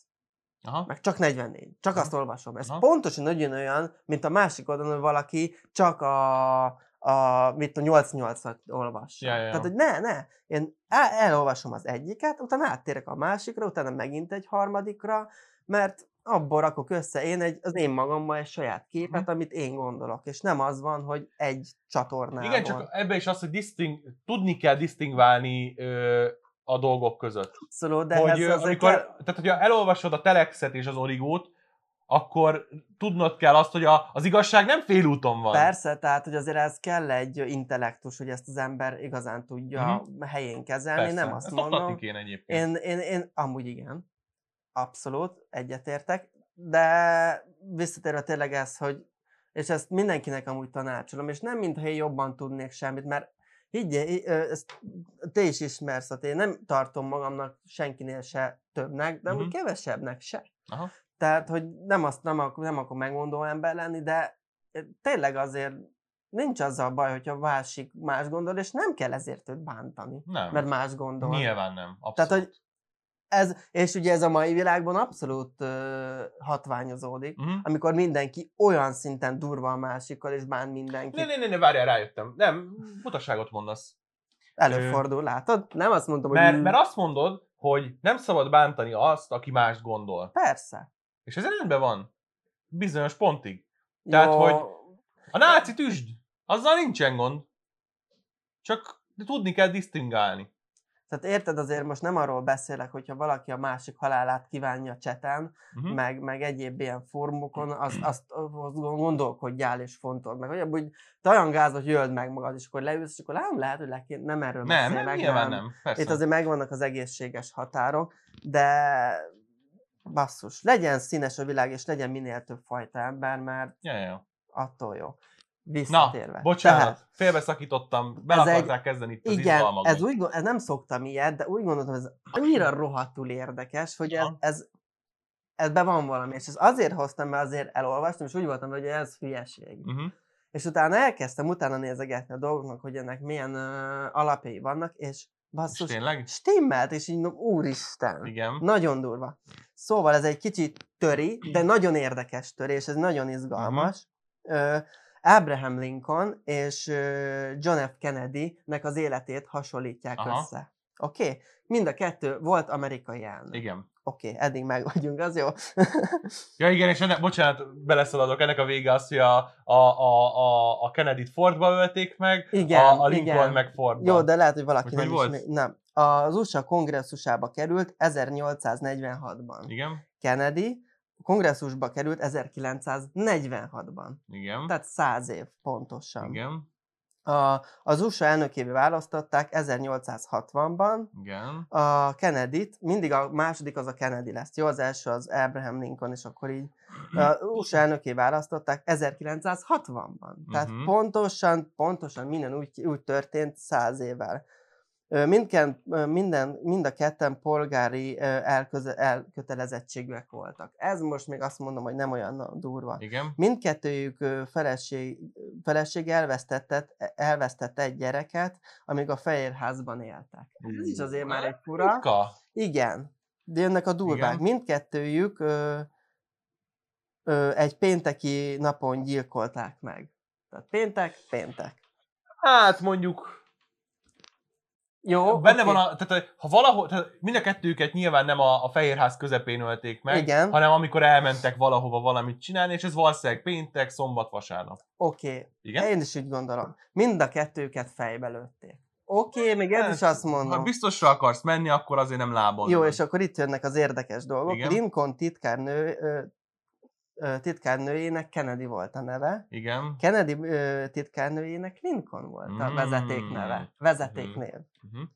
Aha. meg csak 44, csak Aha. azt olvasom. Ez Aha. pontosan ugyanolyan, mint a másik oldalon, hogy valaki csak a, a mit a 8-8-at olvassa. Ja, ja, ja. Tehát, hogy ne, ne, én el, elolvasom az egyiket, utána áttérek a másikra, utána megint egy harmadikra, mert abból rakok össze én egy, az én magammal egy saját képet, Mhm. amit én gondolok, és nem az van, hogy egy csatornából. Igen, csak ebbe is az, hogy diszting, tudni kell disztingválni ö, a dolgok között. Abszolút, de hogy, ez amikor, kell, tehát, hogyha elolvasod a telexet és az origót, akkor tudnod kell azt, hogy a, az igazság nem félúton van. Persze, tehát hogy azért ez kell egy intellektus, hogy ezt az ember igazán tudja Mhm. helyén kezelni, Persze. nem azt Ezt mondom. kéne egyébként. Én, én, én amúgy igen, abszolút egyetértek, de visszatérve tényleg ez, hogy és ezt mindenkinek amúgy tanácsolom, és nem mintha én jobban tudnék semmit, mert higgyél, ezt te is ismersz, hát én nem tartom magamnak senkinél se többnek, de amúgy Mhm. kevesebbnek se. Aha. Tehát, hogy nem azt nem, ak- nem akar megmondó ember lenni, de tényleg azért nincs azzal a baj, hogyha másik más gondol, és nem kell ezért őt bántani, Nem. mert más gondol. Nyilván nem. Abszolút. Tehát, hogy ez, és ugye ez a mai világban abszolút uh, hatványozódik, Uh-huh. amikor mindenki olyan szinten durva a másikkal, és bán mindenki. Ne, ne, ne, ne, várjál, rájöttem. Nem, mutasságot mondasz. Előfordul, látod? Nem azt mondtam, hogy... Mert, mert azt mondod, hogy nem szabad bántani azt, aki mást gondol. Persze. És ez rendben van. Bizonyos pontig. Tehát, Jó, hogy A náci tüsd, azzal nincsen gond. Csak tudni kell disztingálni. Tehát érted, azért most nem arról beszélek, hogyha valaki a másik halálát kívánja cseten, Uh-huh. meg, meg egyéb ilyen formokon, az, azt, azt gondolkodjál és fontold meg. Hogy úgy te olyan gáz, hogy jöld meg magad, és akkor leülsz, és akkor nem lehet, hogy le nem erről Nem, beszélek. nem, nyilván nem. Persze. Itt azért megvannak az egészséges határok, de basszus, legyen színes a világ, és legyen minél több fajta ember, mert Ja, ja, ja. attól jó. Na, Visszatérve. bocsánat, Tehát, félbeszakítottam, be Ez egy- akarták kezdeni itt az igen, izgalmak. ez, úgy, ez nem szoktam ilyet, de úgy gondoltam, ez annyira rohadtul érdekes, hogy ez, Aha. ez, ebben van valami, és ezt azért hoztam, mert azért elolvastam, és úgy voltam, hogy ez hülyeség. Uh-huh. És utána elkezdtem utána nézegetni a dolgoknak, hogy ennek milyen uh, alapjai vannak, és És basszus, tényleg? stimmelt, és így, úristen, Igen. nagyon durva. Szóval ez egy kicsit töri, de nagyon érdekes töri, és ez nagyon izgalmas. Ö, Abraham Lincoln és John F. Kennedy-nek az életét hasonlítják Aha. össze. Oké? Okay? Mind a kettő volt amerikai elnök. Igen. Oké, okay, eddig meg vagyunk, az jó. Ja igen, és ennek, bocsánat, beleszaladok, ennek a vége az, hogy a, a, a, a, a Kennedy-t Fordba ölték meg, Igen, a, a Lincoln igen. meg Fordba. Jó, de lehet, hogy valaki Hogy nem volt? ismeri. Nem. Az USA kongresszusába került 1846-ban. Igen, Kennedy kongresszusba került 1946-ban. igen, Tehát 100 év pontosan. igen, A, az USA elnökévé választották 1860-ban, igen. a Kennedy-t, mindig a második az a Kennedy lesz, jó? Az első az Abraham Lincoln, és akkor így a USA elnöké választották 1960-ban. Tehát Mhm. pontosan, pontosan minden úgy, úgy történt száz évvel. Ö, Mindken, ö, minden, mind a ketten polgári elköze, elkötelezettségűek voltak. Ez most még azt mondom, hogy nem olyan durva. Igen. Mindkettőjük feleség, feleség elvesztette, elvesztette egy gyereket, amíg a Fehérházban éltek. Ez is azért már egy fura. Igen, de jönnek a durvák. Igen. Mindkettőjük ö, ö, egy pénteki napon gyilkolták meg. Tehát péntek, péntek. Hát mondjuk, Jó, benne oké. van a, tehát ha valahol, tehát mind a kettőket nyilván nem a, a Fehérház közepén ölték meg, Igen. hanem amikor elmentek valahova valamit csinálni, és ez valószínűleg péntek, szombat, vasárnap. Oké, Igen? én is úgy gondolom. Mind a kettőket fejbe lőtték. Oké, még ez Hát, is azt Ha mondom. biztosra akarsz menni, akkor azért nem lábon. Jó, és akkor itt jönnek az érdekes dolgok. Igen. Lincoln titkárnő, titkárnőjének Kennedy volt a neve. Igen. Kennedy ö, titkárnőjének Lincoln volt a Mm. vezetékneve. Vezetéknév. Uh-huh.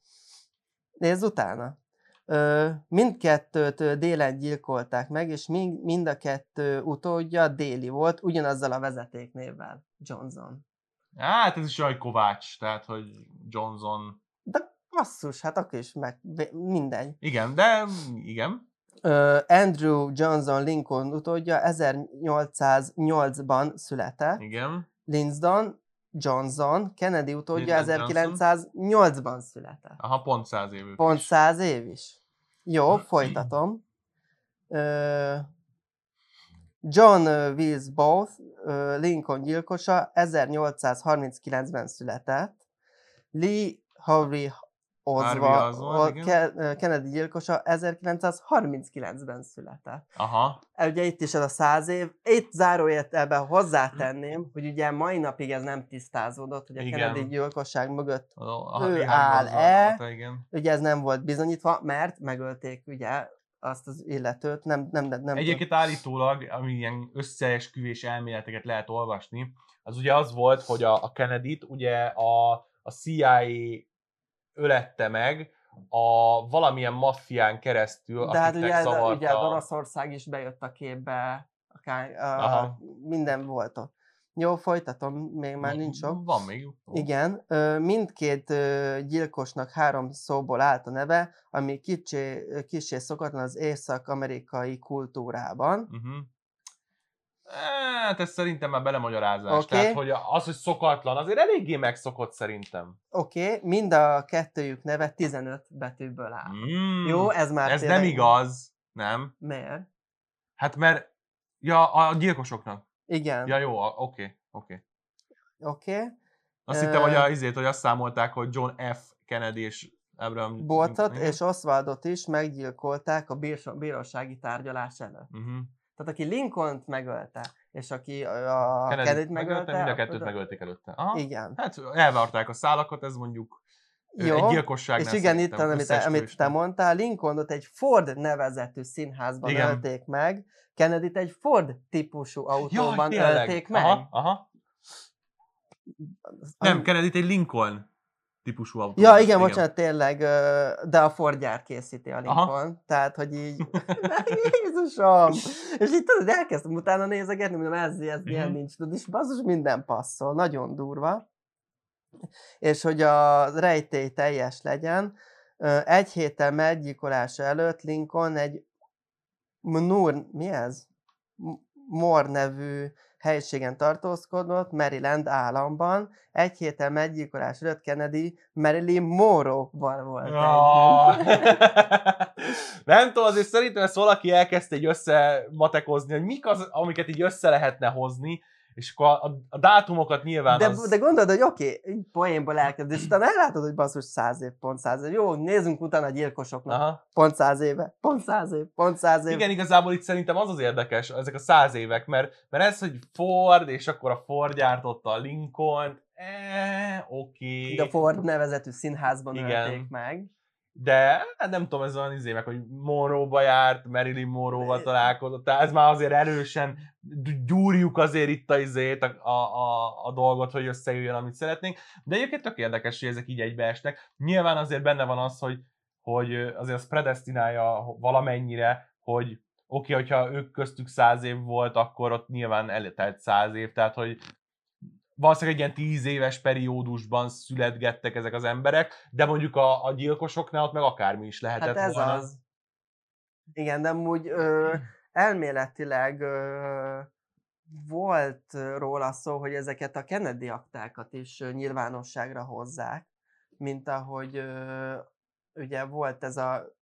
Nézz utána. Ö, mindkettőt délen gyilkolták meg, és mind, mind a kettő utódja déli volt, ugyanazzal a vezetéknévvel. Johnson. Hát ez is olyan, Kovács, tehát hogy Johnson. De basszus, hát akkor is meg, mindegy. Igen, de igen. Andrew Johnson Lincoln utódja 1808-ban született. Igen. Lyndon Johnson, Kennedy utódja Lyndon 1908-ban született. Aha, pont száz évük. Pont. 100 év is. Jó, folytatom. John ö, Wills Booth, Lincoln gyilkosa, 1839-ben született. Lee Harvey Harvey Oswald, Kennedy gyilkosa 1939-ben született. Aha. Ugye itt is ez a száz év. Itt záróját ebben hozzátenném, hogy ugye mai napig ez nem tisztázódott, hogy a Igen. Kennedy gyilkosság mögött Aha, Ő áll-e? ugye ez nem volt bizonyítva, mert megölték ugye azt az illetőt, nem, nem, nem, nem Egyébként állítólag, ami ilyen összeesküvés elméleteket lehet olvasni, az ugye az volt, hogy a, a Kennedy-t ugye a, a CIA ölette meg a valamilyen maffián keresztül, De hát ugye, zavarta. ugye Oroszország is bejött a képbe, akár, Aha. minden volt ott. Jó, folytatom, még már nincs sok. Van még. Igen, mindkét gyilkosnak három szóból állt a neve, ami kicsi, kicsi szokatlan az észak-amerikai kultúrában. Uh-huh. Hát ez szerintem már belemagyarázás. Okay. Tehát, hogy az, hogy szokatlan, azért eléggé megszokott szerintem. Oké, okay, mind a kettőjük neve 15 betűből áll. Mm, Jó, ez már ez tényleg- nem igaz. Nem. Miért? Hát mert, ja, a gyilkosoknak. Igen, Ja, jó, oké, oké. oké. Okay. Azt hittem, hogy a, izét, hogy azt számolták, hogy John F. Kennedy és Abraham... Boltot és Oswaldot is meggyilkolták a bírso- bírósági tárgyalás előtt. Uh-huh. Tehát aki Lincolnt megölte, és aki a Kennedy Kennedy-t megölte, megölte, mind a kettőt megölték előtte. Aha. Igen. Hát elvarták a szálakat, ez mondjuk Jó, egy gyilkosság. És igen, itt, amit, amit te mondtál, Lincolnot egy Ford nevezetű színházban Igen. ölték meg, Kennedy-t egy Ford típusú autóban Jaj, ölték meg. Aha, aha. Nem, Kennedy egy Lincoln típusú autó. Ja, igen, bocsánat, tényleg, de a Ford gyár készíti a Aha. Lincoln. Tehát, hogy így... Jézusom! És itt tudod, elkezdtem utána nézegetni, mondom, ez, ez milyen Mhm. nincs, tudod, és basszus minden passzol, nagyon durva. És hogy a rejtély teljes legyen, egy héttel meggyilkolása előtt Lincoln egy Mnur, mi ez? M- Moore nevű helyiségen tartózkodott, Maryland államban. Egy héttel meggyilkolás előtt Kennedy Marilyn Monroe-val volt együtt. Nem tudom, azért szerintem ezt valaki elkezdte így összematekozni, hogy mik az, amiket így össze lehetne hozni, és akkor a, a, dátumokat nyilván De, az... de gondolod, hogy oké, okay, poénból elkezd, és utána elátod, hogy basszus száz év, pont száz év. Jó, nézzünk utána a gyilkosoknak. Aha. Pont száz éve, pont száz év, pont száz év. Igen, igazából itt szerintem az az érdekes, ezek a száz évek, mert, mert ez, hogy Ford, és akkor a Ford gyártotta a Lincoln, eh, oké. De a Ford nevezetű színházban Igen. ölték meg. De hát nem tudom, ez olyan izé meg, hogy Monroe-ba járt, Marilyn Monroe-val találkozott, ez már azért erősen gy- gyúrjuk azért itt a izét, a, a, a, a dolgot, hogy összejöjjön, amit szeretnénk. De egyébként tök érdekes, hogy ezek így egybeesnek. Nyilván azért benne van az, hogy, hogy azért az predestinálja valamennyire, hogy oké, okay, hogyha ők köztük száz év volt, akkor ott nyilván eltelt száz év, tehát hogy valószínűleg egy ilyen tíz éves periódusban születgettek ezek az emberek, de mondjuk a, a gyilkosoknál ott meg akármi is lehetett Hát ez volna. az. Igen, de amúgy ö, elméletileg ö, volt róla szó, hogy ezeket a Kennedy aktákat is nyilvánosságra hozzák, mint ahogy ö, ugye volt ez a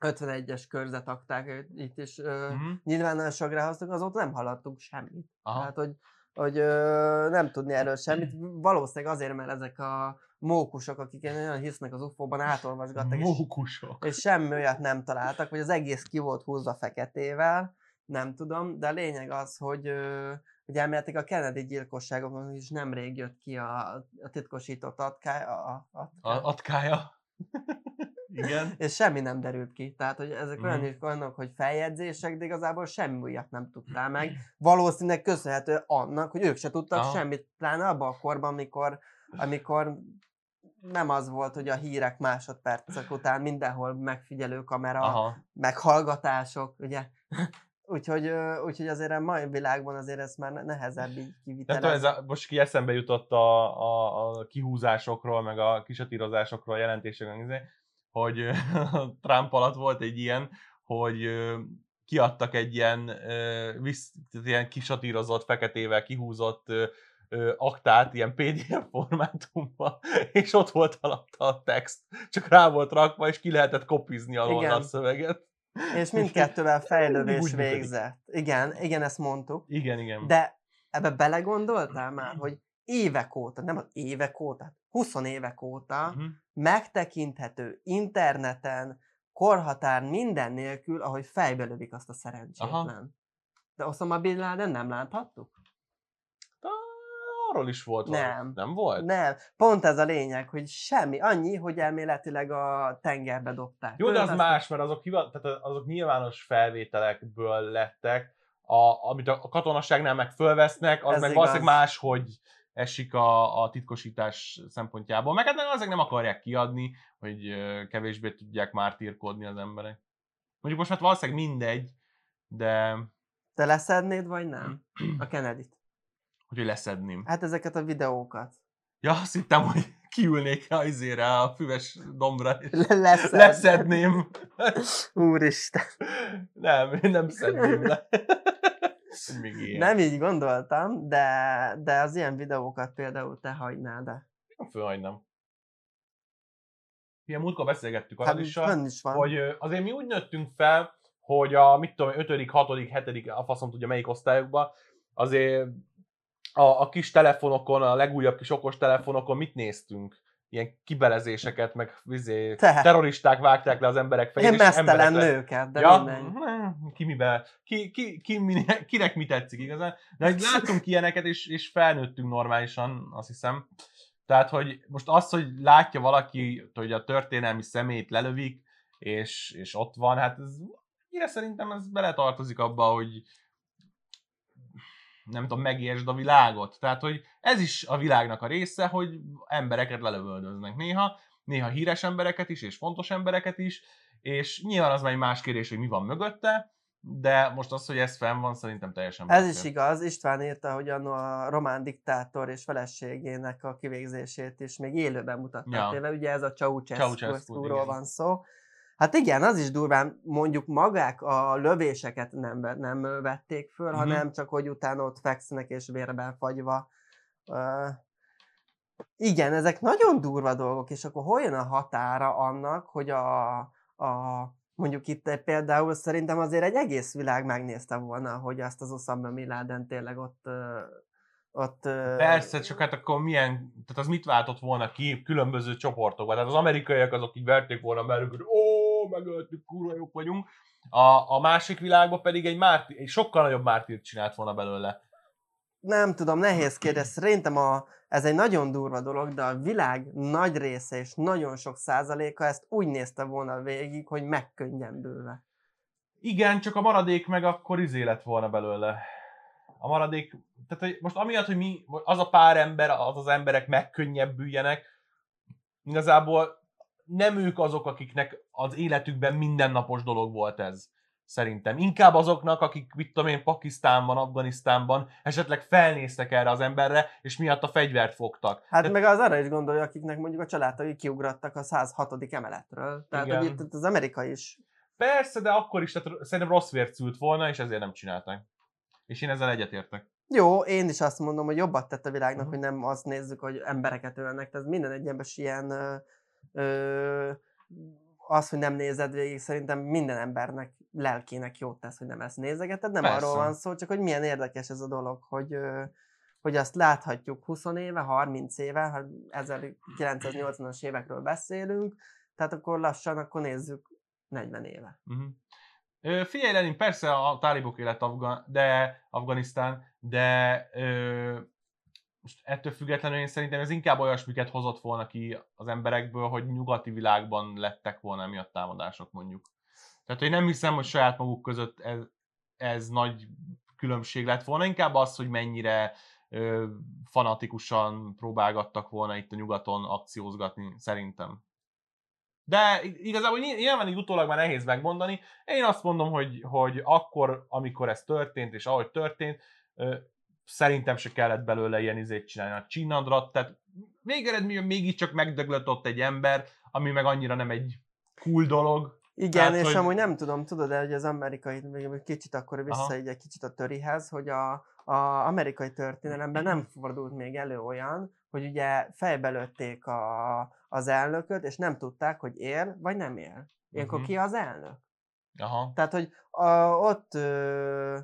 51-es körzetakták, itt is ö, Mhm. nyilvánosságra hoztuk, azóta nem hallottunk semmit. Aha. Tehát, hogy, hogy ö, nem tudni erről semmit. Valószínűleg azért, mert ezek a mókusok, akik olyan hisznek az UFO-ban, átolvasgattak, és, Mókusok. és semmi olyat nem találtak, vagy az egész ki volt húzva feketével, nem tudom, de a lényeg az, hogy ö, hogy elméletileg a Kennedy gyilkosságokon is nemrég jött ki a, a titkosított atkály, a, a, A, atkája. Igen. és semmi nem derült ki. Tehát, hogy ezek olyan Mhm. is vannak, hogy feljegyzések, de igazából semmi újat nem tudtál meg. Valószínűleg köszönhető annak, hogy ők se tudtak Aha. semmit, pláne abban a korban, amikor, amikor nem az volt, hogy a hírek másodpercek után mindenhol megfigyelő kamera, Aha. meghallgatások, ugye? úgyhogy, úgyhogy azért a mai világban azért ez már ne- nehezebb így Nem tudom, kivitelezni. ez a, most ki eszembe jutott a, a, a kihúzásokról, meg a kisatírozásokról, a jelentésekről, izé, hogy Trump alatt volt egy ilyen, hogy kiadtak egy ilyen, ilyen kisatírozott, feketével kihúzott aktát, ilyen PDF formátumban, és ott volt alatta a text, csak rá volt rakva, és ki lehetett kopizni alól a szöveget. És mindkettővel fejlődés végzett. Igen, igen, ezt mondtuk. Igen, igen. De ebbe belegondoltál már, hogy évek óta, nem az évek óta, 20 évek óta Mhm. megtekinthető interneten, korhatár minden nélkül, ahogy fejbe lövik azt a szerencsétlen. De Osama Bin Laden nem láthattuk? Á, Arról is volt valami. Nem. Nem volt? Nem. Pont ez a lényeg, hogy semmi. Annyi, hogy elméletileg a tengerbe dobták. Jó, de az aztán- más, mert azok, hiva, tehát azok nyilvános felvételekből lettek, a, amit a katonaságnál meg fölvesznek, az Ez meg igaz. valószínűleg máshogy esik a, a titkosítás szempontjából. Meg hát azért nem akarják kiadni, hogy kevésbé tudják mártírkodni az emberek. Mondjuk most hát valószínűleg mindegy, de Te leszednéd, vagy nem? A Kennedy-t. hogy leszedném. Hát ezeket a videókat. Ja, azt hittem, hogy kiülnék a izére, a füves dombra, és Le- leszed. leszedném. Úristen. Nem, én nem szedném le. Még ilyen. Nem így gondoltam, de, de az ilyen videókat például te hagynád de Nem fölhagynám. Ilyen múltkor beszélgettük Hát is, is van. hogy azért mi úgy nőttünk fel, hogy a, mit tudom, 5., 6., 7., a faszom tudja melyik osztályokban, azért a, a kis telefonokon, a legújabb kis okos telefonokon mit néztünk? Ilyen kibelezéseket, meg vizé, Te. terroristák vágták le az emberek fejét. És mesztelen emberek nőket, de ja. Ki mibe, ki, ki, ki, mi, kinek mi tetszik igazán. De hogy láttunk ilyeneket, és, és felnőttünk normálisan, azt hiszem. Tehát, hogy most az, hogy látja valaki, hogy a történelmi szemét lelövik, és, és ott van, hát ez, mire szerintem ez beletartozik abba, hogy nem tudom, megértsd a világot. Tehát, hogy ez is a világnak a része, hogy embereket lelövöldöznek néha, néha híres embereket is, és fontos embereket is, és nyilván az már egy más kérdés, hogy mi van mögötte, de most az, hogy ez fenn van, szerintem teljesen Ez beszél. is igaz, István írta, hogy anno a román diktátor és feleségének a kivégzését is még élőben mutatták Ja. ja. ugye ez a Ceausescu Ceausescu, ról igen. van szó. Hát igen, az is durván, mondjuk magák a lövéseket nem, nem vették föl, Mhm. hanem csak, hogy utána ott fekszenek és vérben fagyva. Uh, igen, ezek nagyon durva dolgok, és akkor hol jön a határa annak, hogy a, a mondjuk itt egy például szerintem azért egy egész világ megnézte volna, hogy azt az Osama Bin Laden tényleg ott, ö, ott ö, Persze, csak hát akkor milyen, tehát az mit váltott volna ki különböző csoportokban? Tehát az amerikaiak azok így verték volna belőle, hogy ó, megöltük, kurva jók vagyunk. A, a másik világban pedig egy, márti, egy sokkal nagyobb mártírt csinált volna belőle. Nem tudom, nehéz kérdés. Szerintem a, ez egy nagyon durva dolog, de a világ nagy része és nagyon sok százaléka ezt úgy nézte volna végig, hogy megkönnyebbülve. Igen, csak a maradék meg akkor izé lett volna belőle. A maradék, tehát hogy most amiatt, hogy mi, az a pár ember, az az emberek megkönnyebbüljenek, igazából nem ők azok, akiknek az életükben mindennapos dolog volt ez. Szerintem. Inkább azoknak, akik, mit tudom én, Pakisztánban, Afganisztánban esetleg felnéztek erre az emberre, és miatt a fegyvert fogtak. Hát meg az arra is gondolja, akiknek mondjuk a családtagok kiugrattak a 106. emeletről. Tehát, Igen. hogy itt az Amerika is. Persze, de akkor is tehát szerintem rossz vért szült volna, és ezért nem csinálták. És én ezzel egyetértek. Jó, én is azt mondom, hogy jobbat tett a világnak, Mhm. hogy nem azt nézzük, hogy embereket ölnek. Tehát minden egyes ilyen ö, ö, az, hogy nem nézed végig, szerintem minden embernek lelkének jót tesz, hogy nem ezt nézegeted. Nem Persze. arról van szó, csak hogy milyen érdekes ez a dolog, hogy, hogy azt láthatjuk 20 éve, 30 éve, ha 1980-as évekről beszélünk, tehát akkor lassan, akkor nézzük 40 éve. Uh-huh. Figyelj, Lenin, persze a tálibok élet Afga- de Afganisztán, de ö, most ettől függetlenül én szerintem ez inkább olyasmiket hozott volna ki az emberekből, hogy nyugati világban lettek volna miatt támadások mondjuk. Tehát én nem hiszem, hogy saját maguk között ez, ez nagy különbség lett volna, inkább az, hogy mennyire ö, fanatikusan próbálgattak volna itt a nyugaton akciózgatni, szerintem. De ig- igazából ny- nyilván így utólag már nehéz megmondani. Én azt mondom, hogy, hogy akkor, amikor ez történt, és ahogy történt, szerintem se kellett belőle ilyen izét csinálni a csinadrat, tehát végeredményben mégiscsak megdöglött ott egy ember, ami meg annyira nem egy cool dolog. Igen, Tehát, és hogy- amúgy nem tudom, tudod de hogy az amerikai, még kicsit akkor vissza Aha. egy kicsit a törihez, hogy a, a amerikai történelemben nem fordult még elő olyan, hogy ugye fejbe lőtték a, az elnököt, és nem tudták, hogy él, vagy nem él. Ilyenkor Mhm. ki az elnök? Aha. Tehát, hogy a, ott ö,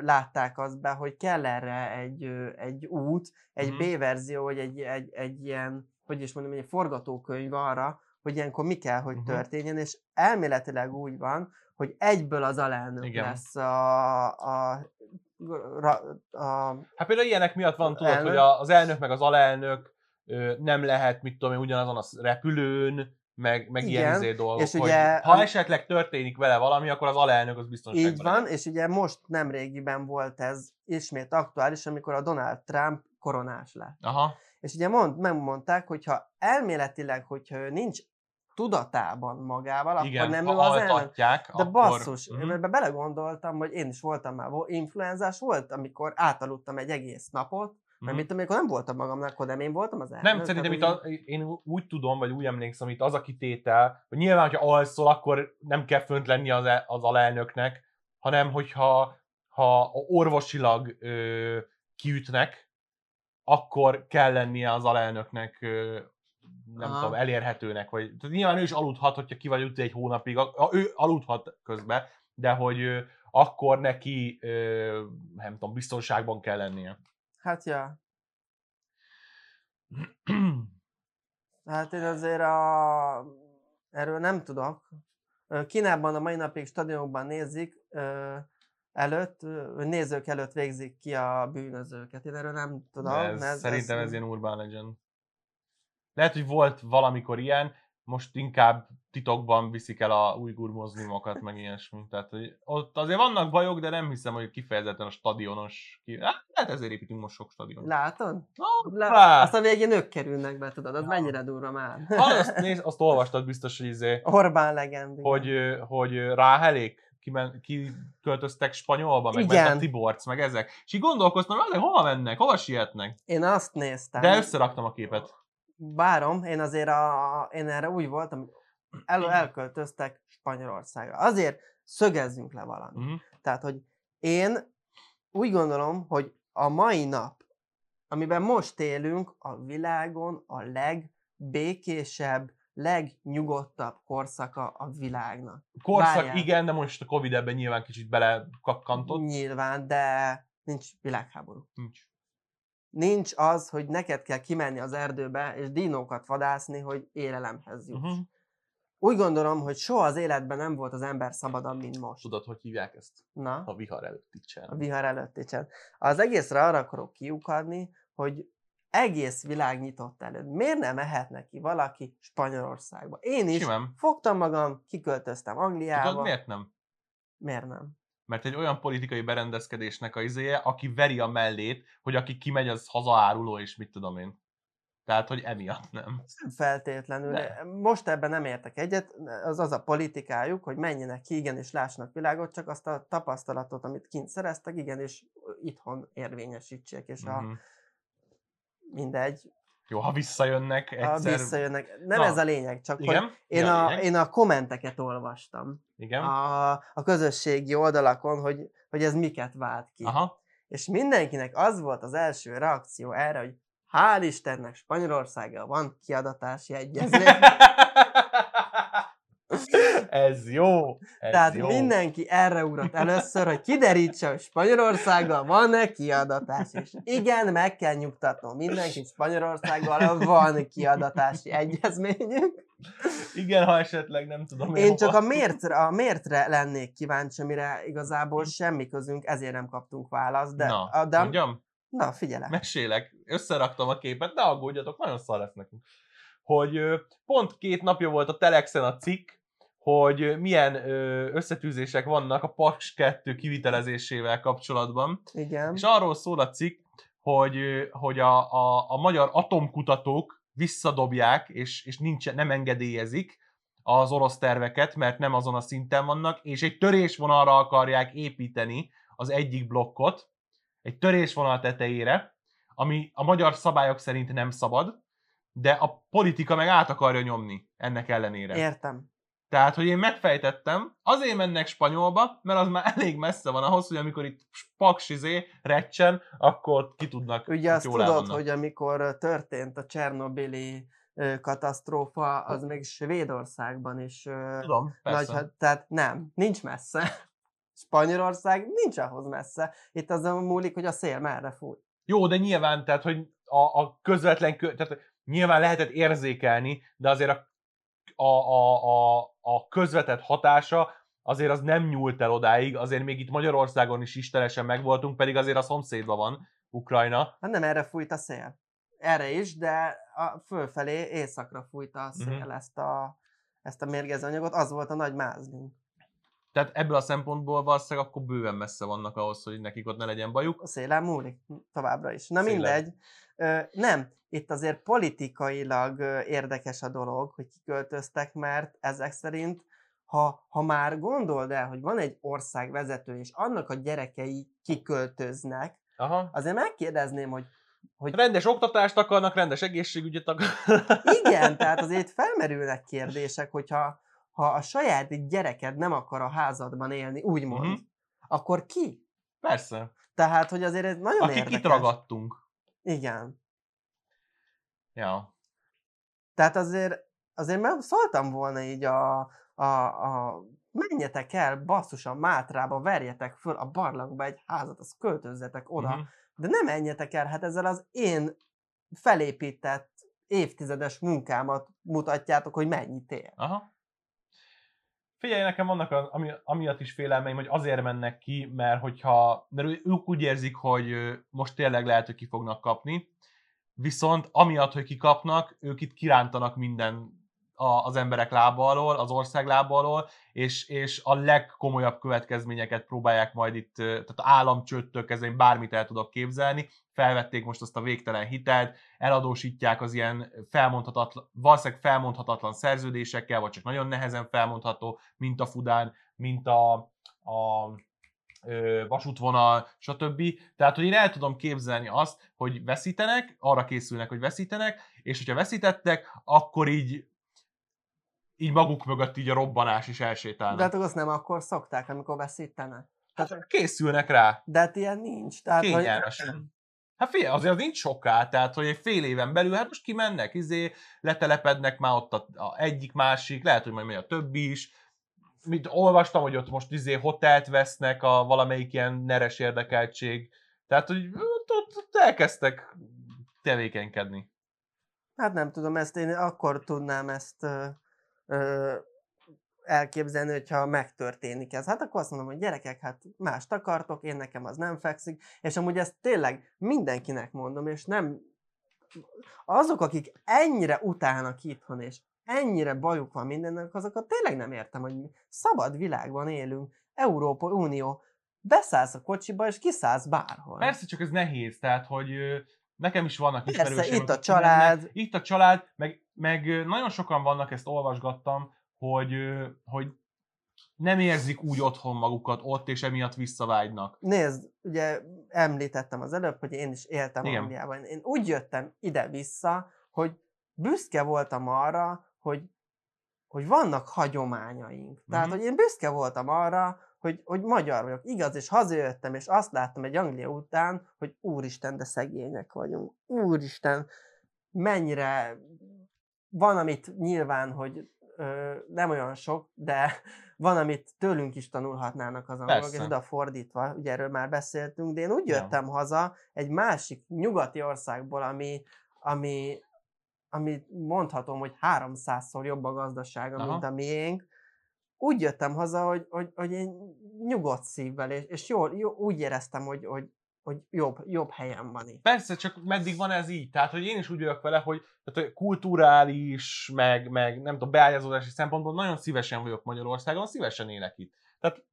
látták azt be, hogy kell erre egy, egy út, egy Mhm. B-verzió, vagy egy, egy, egy ilyen, hogy is mondom, egy forgatókönyv arra, hogy ilyenkor mi kell, hogy Mhm. történjen, és elméletileg úgy van, hogy egyből az alelnök Igen. lesz a, a, a, a Hát például ilyenek miatt van, tudod, Elnök. hogy az elnök meg az alelnök nem lehet, mit tudom én, ugyanazon a repülőn, meg, meg ilyen Igen, izé dolgok, és hogy ugye- ha esetleg történik vele valami, akkor az alelnök az biztonságban Így van, és ugye most nemrégiben volt ez ismét aktuális, amikor a Donald Trump koronás lett. Aha, És ugye mond, megmondták, hogy ha elméletileg, hogyha ő nincs tudatában magával, Igen, akkor nem ő az altatják, De akkor... basszus, uh-huh. ebbe belegondoltam, hogy én is voltam már influenzás, volt, amikor átaludtam egy egész napot, mert Mhm. mit tudom, amikor nem voltam magamnak, akkor nem én voltam az elnök. Nem, szerintem itt a, én úgy tudom, vagy úgy emlékszem, itt az a kitétel, hogy nyilván, hogyha alszol, akkor nem kell fönt lenni az, e- az alelnöknek, hanem hogyha ha orvosilag ö, kiütnek, akkor kell lennie az alelnöknek ö, nem Aha. tudom, elérhetőnek, vagy tehát nyilván ő is aludhat, hogyha ki vagy ütve egy hónapig, a, ő aludhat közben, de hogy ö, akkor neki, ö, nem tudom, biztonságban kell lennie. Hát ja, hát én azért a... erről nem tudok. Kínában a mai napig stadionokban nézik, előtt, nézők előtt végzik ki a bűnözőket. Én erről nem tudom. De ez, mert szerintem ez ilyen urban legend. Lehet, hogy volt valamikor ilyen, most inkább titokban viszik el a ujgur mozlimokat, meg ilyesmi. Tehát, hogy ott azért vannak bajok, de nem hiszem, hogy kifejezetten a stadionos... Ki... Hát, ezért építünk most sok stadion. Látod? Hoppá! Le, azt a végén ők kerülnek be, tudod, az Ja. mennyire durva már. Ah, azt, néz, azt olvastad biztos, hogy, izé, Orbán legend. hogy, hogy ráhelék, kimen, kiköltöztek Spanyolba, meg Igen. ment a Tiborc, meg ezek. És így gondolkoztam, hogy hova mennek, hova sietnek. Én azt néztem. De összeraktam a képet. Bárom, én azért a, én erre úgy voltam, hogy el, elköltöztek Spanyolországra. Azért szögezzünk le valamit. Mhm. Tehát, hogy én úgy gondolom, hogy a mai nap, amiben most élünk, a világon a legbékésebb, legnyugodtabb korszaka a világnak. Korszak Várjál. igen, de most a Covid ebben nyilván kicsit belekakkantott. Nyilván, de nincs világháború. Nincs. Nincs az, hogy neked kell kimenni az erdőbe, és dinókat vadászni, hogy élelemhez juss. Uh-huh. Úgy gondolom, hogy soha az életben nem volt az ember szabadabb, mint most. Tudod, hogy hívják ezt? Na, A vihar előtti a csend. vihar előtti csend. Az egészre arra akarok kiukadni, hogy egész világ nyitott előtt. Miért nem mehetne ki valaki Spanyolországba? Én is Simán. fogtam magam, kiköltöztem Angliába. Tudod, miért nem? Miért nem? Mert egy olyan politikai berendezkedésnek a izéje, aki veri a mellét, hogy aki kimegy, az hazaáruló, és mit tudom én. Tehát, hogy emiatt nem. Nem feltétlenül. De. Most ebben nem értek egyet, az az a politikájuk, hogy menjenek ki, igenis lássanak világot, csak azt a tapasztalatot, amit kint szereztek, igenis itthon érvényesítsék, és a Mhm. mindegy, Jó, ha visszajönnek ha egyszer. visszajönnek. Nem Na, ez a lényeg, csak hogy Igen? én, Mi a, lényeg? én a kommenteket olvastam Igen? a, a közösségi oldalakon, hogy, hogy ez miket vált ki. Aha. És mindenkinek az volt az első reakció erre, hogy hál' Istennek Spanyolországgal van kiadatási egyezmény. Ez jó. Ez Tehát jó. mindenki erre ugrott először, hogy kiderítse, hogy Spanyolországgal van-e kiadatás. És igen, meg kell nyugtatnom mindenkit, Spanyolországgal van kiadatási egyezményünk. Igen, ha esetleg nem tudom. Én csak a hova. miértre, a miértre lennék kíváncsi, amire igazából semmi közünk, ezért nem kaptunk választ. De, Na, de mondjam? na figyelek. Mesélek, összeraktam a képet, ne aggódjatok, nagyon szar lesz nekünk. Hogy pont két napja volt a Telexen a cikk, hogy milyen összetűzések vannak a Paks 2 kivitelezésével kapcsolatban. Igen. És arról szól a cikk, hogy, hogy a, a, a magyar atomkutatók visszadobják, és, és nincs, nem engedélyezik az orosz terveket, mert nem azon a szinten vannak, és egy törésvonalra akarják építeni az egyik blokkot, egy törésvonal tetejére, ami a magyar szabályok szerint nem szabad, de a politika meg át akarja nyomni ennek ellenére. Értem. Tehát, hogy én megfejtettem, azért mennek spanyolba, mert az már elég messze van ahhoz, hogy amikor itt paks izé, recsen, akkor ki tudnak Ugye azt tudod, elvannak. hogy amikor történt a Csernobili katasztrófa, az még Svédországban is Tudom, persze. nagy, tehát nem, nincs messze. Spanyolország nincs ahhoz messze. Itt azon múlik, hogy a szél merre fúj. Jó, de nyilván, tehát, hogy a, a közvetlen, kö, tehát nyilván lehetett érzékelni, de azért a, a, a, a, a közvetett hatása azért az nem nyúlt el odáig, azért még itt Magyarországon is istenesen megvoltunk, pedig azért a szomszédban van Ukrajna. Hát nem erre fújt a szél. Erre is, de a fölfelé északra fújta a szél Mhm. ezt, a, ezt a mérgező anyagot, az volt a nagy mázlink. Tehát ebből a szempontból valószínűleg akkor bőven messze vannak ahhoz, hogy nekik ott ne legyen bajuk. A szélen múlik továbbra is. Na Szélen. mindegy. Nem, itt azért politikailag érdekes a dolog, hogy kiköltöztek, mert ezek szerint, ha, ha már gondold el, hogy van egy ország vezető, és annak a gyerekei kiköltöznek, Aha. azért megkérdezném, hogy hogy Rendes oktatást akarnak, rendes egészségügyet akarnak. igen, tehát azért felmerülnek kérdések, hogyha ha a saját gyereked nem akar a házadban élni, úgymond, Mhm. akkor ki? Persze. Tehát, hogy azért ez nagyon Akik érdekes. itt ragadtunk. Igen. Ja. Tehát azért, azért már szóltam volna így a, a, a menjetek el basszusan Mátrába, verjetek föl a barlangba egy házat, azt költözzetek oda. Mhm. De nem menjetek el, hát ezzel az én felépített évtizedes munkámat mutatjátok, hogy mennyit ér. Aha. Figyelj, nekem vannak a, ami, amiatt is félelmeim, hogy azért mennek ki, mert hogyha, mert ők úgy érzik, hogy most tényleg lehet, hogy ki fognak kapni, viszont amiatt, hogy kikapnak, ők itt kirántanak minden a, az emberek lába alól, az ország lába alól, és, és a legkomolyabb következményeket próbálják majd itt, tehát államcsőttől kezdve én bármit el tudok képzelni, felvették most azt a végtelen hitelt, eladósítják az ilyen felmondhatatlan, valószínűleg felmondhatatlan szerződésekkel, vagy csak nagyon nehezen felmondható, mint a Fudán, mint a, a vasútvonal, stb. Tehát, hogy én el tudom képzelni azt, hogy veszítenek, arra készülnek, hogy veszítenek, és hogyha veszítettek, akkor így így maguk mögött így a robbanás is elsétálnak. De hát azt nem akkor szokták, amikor veszítenek. hát készülnek rá. De hát ilyen nincs. Tehát, hogy, Kényelmesen. Hát figyelj, azért az nincs soká, tehát hogy egy fél éven belül, hát most kimennek, izé, letelepednek már ott a, a egyik, másik, lehet, hogy majd megy a többi is. Mit olvastam, hogy ott most izé hotelt vesznek a valamelyik ilyen neres érdekeltség. Tehát, hogy ott, ott, ott elkezdtek tevékenykedni. Hát nem tudom, ezt én akkor tudnám ezt ö, elképzelni, hogyha megtörténik ez. Hát akkor azt mondom, hogy gyerekek, hát mást akartok, én nekem az nem fekszik, és amúgy ezt tényleg mindenkinek mondom, és nem azok, akik ennyire utálnak itthon, és ennyire bajuk van mindennek, azokat tényleg nem értem, hogy mi szabad világban élünk, Európa Unió, beszállsz a kocsiba, és kiszállsz bárhol. Persze, csak ez nehéz, tehát, hogy nekem is vannak Persze, ismerőseim, itt a család. itt a család, meg, meg nagyon sokan vannak, ezt olvasgattam, hogy, hogy nem érzik úgy otthon magukat ott, és emiatt visszavágynak. Nézd, ugye említettem az előbb, hogy én is éltem Igen. Angliában. Én úgy jöttem ide-vissza, hogy büszke voltam arra, hogy, hogy vannak hagyományaink. Tehát, Mhm. hogy én büszke voltam arra, hogy, hogy magyar vagyok. Igaz, és hazajöttem, és azt láttam egy Anglia után, hogy úristen, de szegények vagyunk. Úristen, mennyire van, amit nyilván, hogy ö, nem olyan sok, de van, amit tőlünk is tanulhatnának az angolok, és Persze. oda fordítva, ugye erről már beszéltünk, de én úgy jöttem haza egy másik nyugati országból, ami, ami, ami mondhatom, hogy 300-szor jobb a gazdasága, Aha. mint a miénk, úgy jöttem haza, hogy, hogy, hogy én nyugodt szívvel, és, és jól, jó, úgy éreztem, hogy, hogy, hogy jobb, jobb helyen van itt. Persze, csak meddig van ez így? Tehát, hogy én is úgy vagyok vele, hogy, tehát, hogy kulturális, meg, meg nem tudom, beágyazódási szempontból nagyon szívesen vagyok Magyarországon, szívesen élek itt. Tehát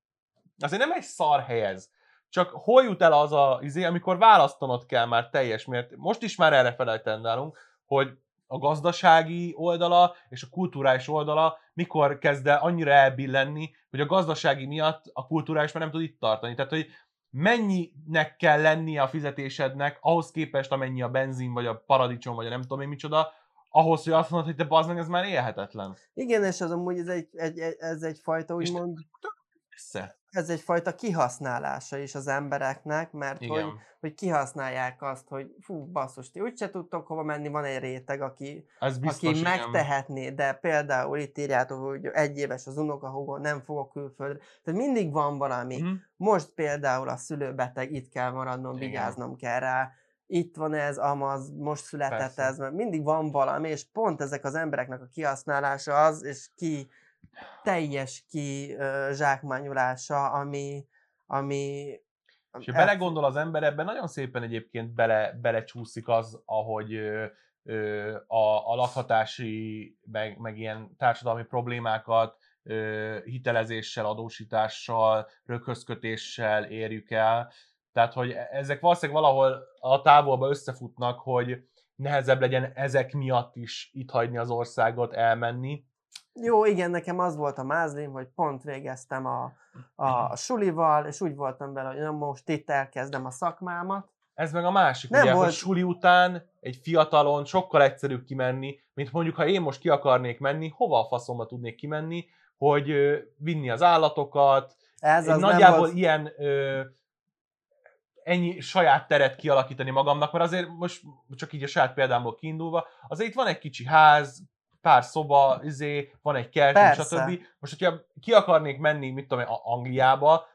azért nem egy szar hely ez. Csak hol jut el az a izé, amikor választanod kell már teljes mért. Most is már erre felejtendálunk, hogy a gazdasági oldala és a kulturális oldala mikor kezd el annyira elbillenni, hogy a gazdasági miatt a kulturális már nem tud itt tartani. Tehát, hogy mennyinek kell lennie a fizetésednek ahhoz képest, amennyi a benzin, vagy a paradicsom, vagy a nem tudom én micsoda, ahhoz, hogy azt mondod, hogy te bazd meg, ez már élhetetlen. Igen, és az amúgy ez egy, egy, egy, ez egyfajta, úgymond, Persze. Ez egyfajta kihasználása is az embereknek, mert hogy, Igen. hogy kihasználják azt, hogy fú, basszus, ti úgyse tudtok hova menni, van egy réteg, aki, Ez biztos, aki igen. megtehetné, de például itt írjátok, hogy egy éves az unokahúgó, nem fogok külföldre. Tehát mindig van valami. Mhm. Most például a szülő beteg, itt kell maradnom, Igen. vigyáznom kell rá, itt van ez, amaz, most született Persze. ez, mert mindig van valami, és pont ezek az embereknek a kihasználása az, és ki teljes ki ö, zsákmányolása, ami, ami És ha el- belegondol az ember, ebben nagyon szépen egyébként bele, belecsúszik az, ahogy ö, ö, a, a lakhatási, meg, meg ilyen társadalmi problémákat ö, hitelezéssel, adósítással, röghözkötéssel érjük el. Tehát, hogy e- ezek valószínűleg valahol a távolba összefutnak, hogy nehezebb legyen ezek miatt is itt hagyni az országot, elmenni. Jó, igen, nekem az volt a mázlim, hogy pont végeztem a, a sulival, és úgy voltam vele, hogy na most itt elkezdem a szakmámat. Ez meg a másik, Nem ugye, volt- hogy suli után egy fiatalon sokkal egyszerűbb kimenni, mint mondjuk, ha én most ki akarnék menni, hova a faszomba tudnék kimenni, hogy ö, vinni az állatokat, Ez az nagyjából volt, ilyen ö, ennyi saját teret kialakítani magamnak, mert azért most csak így a saját példámból kiindulva, azért itt van egy kicsi ház, pár szoba, izé, van egy Persze. stb. Most, hogyha ki akarnék menni, mit tudom Angliába,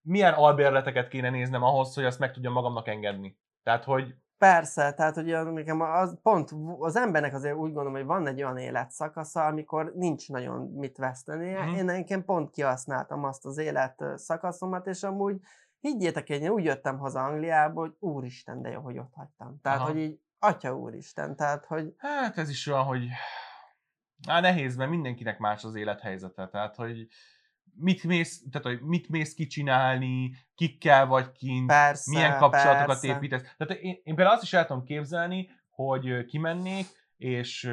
milyen albérleteket kéne néznem ahhoz, hogy azt meg tudjam magamnak engedni. Tehát, hogy Persze, tehát ugye nekem az, pont az embernek azért úgy gondolom, hogy van egy olyan életszakasza, amikor nincs nagyon mit vesztenie. Mm. Én nekem pont kihasználtam azt az élet ö, szakaszomat, és amúgy higgyétek, én úgy jöttem haza Angliából, hogy úristen, de jó, hogy ott hagytam. Tehát, Aha. hogy így, atya úristen, tehát, hogy hát ez is olyan, hogy á, nehéz, mert mindenkinek más az élethelyzete. Tehát, hogy mit mész, tehát, hogy mit mész kicsinálni, kikkel vagy kint, persze, milyen kapcsolatokat persze. építesz. Tehát én, én például azt is el tudom képzelni, hogy kimennék, és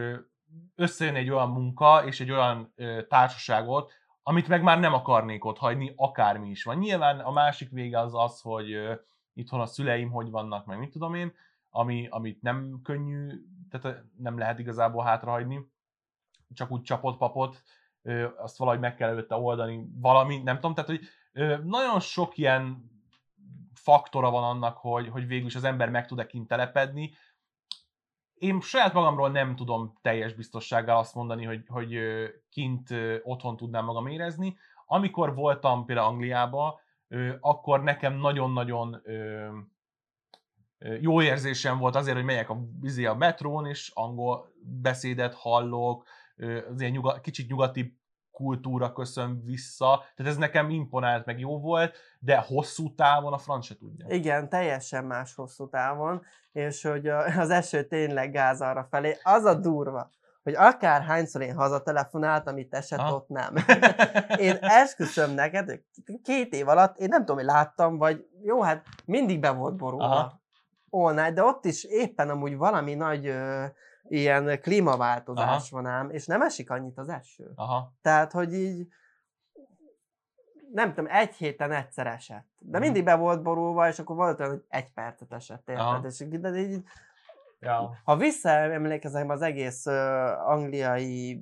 összejön egy olyan munka, és egy olyan társaságot, amit meg már nem akarnék ott hagyni, akármi is van. Nyilván a másik vége az az, hogy itthon a szüleim hogy vannak, meg mit tudom én, ami, amit nem könnyű, tehát nem lehet igazából hátrahagyni, csak úgy csapott papot, azt valahogy meg kell előtte oldani, valami, nem tudom, tehát hogy nagyon sok ilyen faktora van annak, hogy, hogy végül is az ember meg tud-e kint telepedni. Én saját magamról nem tudom teljes biztossággal azt mondani, hogy, hogy kint otthon tudnám magam érezni. Amikor voltam például Angliába, akkor nekem nagyon-nagyon jó érzésem volt azért, hogy megyek a, izé a metrón, és angol beszédet hallok, az ilyen nyuga, kicsit nyugati kultúra köszön vissza, tehát ez nekem imponált, meg jó volt, de hosszú távon a franc se tudja. Igen, teljesen más hosszú távon, és hogy az eső tényleg gáz arra felé. Az a durva, hogy akár hányszor én hazatelefonáltam, itt esett, Aha. ott nem. Én esküszöm neked, két év alatt, én nem tudom, hogy láttam, vagy jó, hát mindig be volt borulva. All night, de ott is éppen amúgy valami nagy ilyen klímaváltozás Aha. van ám, és nem esik annyit az eső. Aha. Tehát, hogy így nem tudom, egy héten egyszer esett. De Mhm. mindig be volt borulva, és akkor volt olyan, hogy egy percet esett, Aha. érted? És de így, Ja. ha visszaemlékezem az egész uh, angliai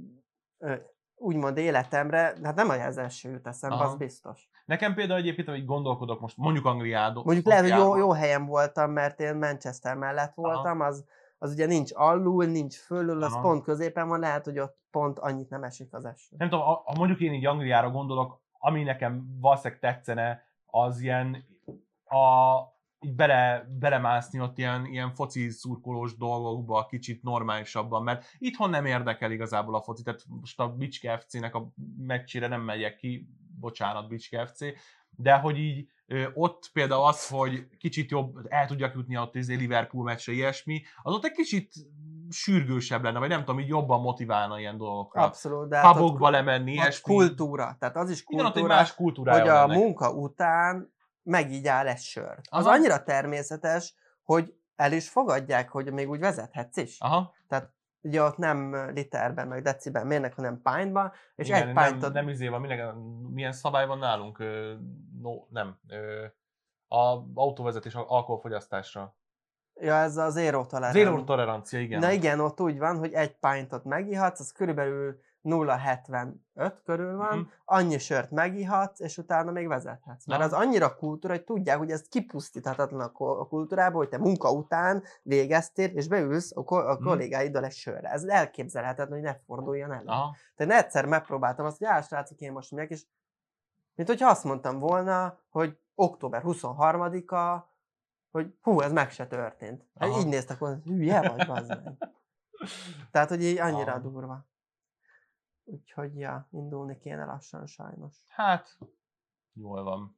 uh, úgymond életemre, hát nem az eső jut eszembe, Aha. az biztos. Nekem például egyébként, hogy gondolkodok most, mondjuk Angliádó. Mondjuk lehet, hogy jó, jó helyen voltam, mert én Manchester mellett voltam, az, az ugye nincs alul, nincs fölül, az Aha. pont középen van, lehet, hogy ott pont annyit nem esik az eső. nem tudom, ha mondjuk én így Angliára gondolok, ami nekem valószínűleg tetszene, az ilyen a, így bele, belemászni ott ilyen, ilyen foci szurkolós dolgokba, kicsit normálisabban, mert itthon nem érdekel igazából a foci, tehát most a Bicske FC-nek a meccsére nem megyek ki, bocsánat Bicske FC, de hogy így ott például az, hogy kicsit jobb, el tudjak jutni ott izé Liverpool meccsre, ilyesmi, az ott egy kicsit sürgősebb lenne, vagy nem tudom, így jobban motiválna ilyen dolgokra. Abszolút, de hát Pubokba lemenni, ott ilyesmi. kultúra, tehát az is Igen, ott egy kultúra, más kultúrája hogy a ennek. munka után megígyál egy sört. Az Aha. annyira természetes, hogy el is fogadják, hogy még úgy vezethetsz is. Aha. Ugye ott nem literben, meg deciben mérnek, hanem pintban, és Igen, egy nem, pintot... nem izé van, minek, milyen szabály van nálunk? No, nem. A autóvezetés al- alkoholfogyasztásra. Ja, ez az zero tolerance. Zero tolerancia, igen. Na igen, ott úgy van, hogy egy pintot megihatsz, az körülbelül 0,75 körül van, Mhm. annyi sört megihatsz, és utána még vezethetsz. Mert az annyira kultúra, hogy tudják, hogy ez kipusztíthatatlan a kultúrába, hogy te munka után végeztél, és beülsz a, ko- a Mhm. kollégáiddal egy sörre. Ez elképzelhetetlen, hogy ne forduljon elő. Aha. Tehát egyszer megpróbáltam azt, hogy á, srácok, én most megyek, és mint hogyha azt mondtam volna, hogy október 23-a, hogy hú, ez meg se történt. Hát Aha. így néztek volna, hogy hülye vagy, bazd meg. Tehát, hogy így annyira Aha. durva. Úgyhogy, ja, indulni kéne lassan sajnos. Hát, jól van.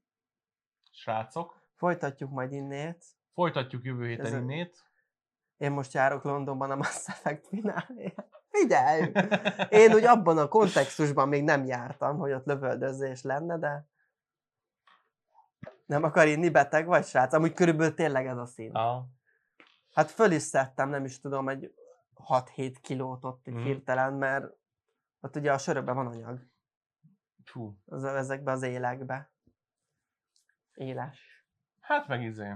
Srácok, Folytatjuk majd innét. folytatjuk jövő héten Ez innét. Én most járok Londonban a Mass Effect finálé. Figyelj! Én úgy abban a kontextusban még nem jártam, hogy ott lövöldözés lenne, de Nem akar inni, beteg vagy, srác? Amúgy körülbelül tényleg ez a szín. Ah. Hát föl is szedtem, nem is tudom, egy 6-7 kilót ott mm. hirtelen, mert ott ugye a sörökben van anyag, Fú. az, ezekbe az élekbe. Éles. Hát meg izé.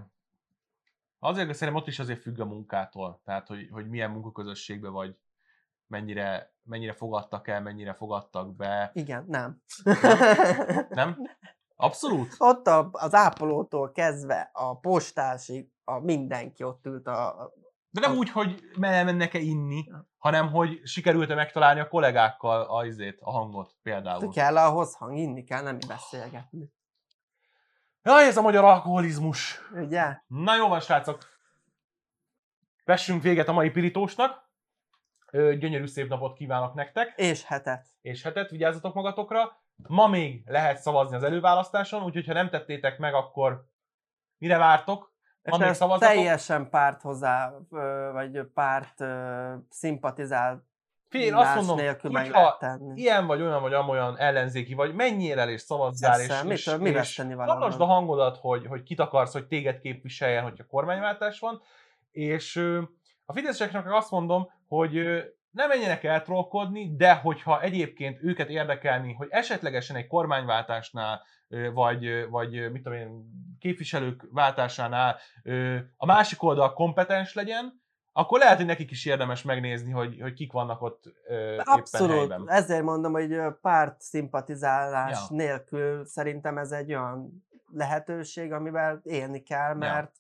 Azért szerintem ott is azért függ a munkától. Tehát, hogy, hogy milyen munkaközösségben vagy, mennyire, mennyire fogadtak el, mennyire fogadtak be. Igen, nem. Nem? Abszolút? ott a, az ápolótól kezdve a postásig, a mindenki ott ült a De nem A- úgy, hogy mennek-e inni, hanem hogy sikerült-e megtalálni a kollégákkal a, izét, a hangot például. kell ahhoz hang, inni kell, nem beszélgetni. Jaj, ez a magyar alkoholizmus. Ugye? Na jó van, srácok. Vessünk véget a mai pirítósnak. Ö, Gyönyörű szép napot kívánok nektek, És hetet. és hetet vigyázzatok magatokra. Ma még lehet szavazni az előválasztáson, úgyhogy ha nem tettétek meg, akkor mire vártok? És ezt szavazatok? teljesen párt hozzá, vagy párt szimpatizál Fél, azt mondom, nélkül meg lehet tenni. ilyen vagy olyan vagy amolyan ellenzéki vagy, menjél el és szavazzál, Persze, és, mit- és, mi és hallasd van? a hangodat, hogy, hogy kit akarsz, hogy téged képviseljen, hogyha kormányváltás van, és a fideszeseknek azt mondom, hogy ne menjenek el trollkodni, de hogyha egyébként őket érdekelni, hogy esetlegesen egy kormányváltásnál, vagy, vagy mit tudom én, képviselők váltásánál a másik oldal kompetens legyen, akkor lehet, hogy nekik is érdemes megnézni, hogy, hogy kik vannak ott ö, éppen Abszolút. helyben. Ezért mondom, hogy párt szimpatizálás Ja. nélkül szerintem ez egy olyan lehetőség, amivel élni kell, mert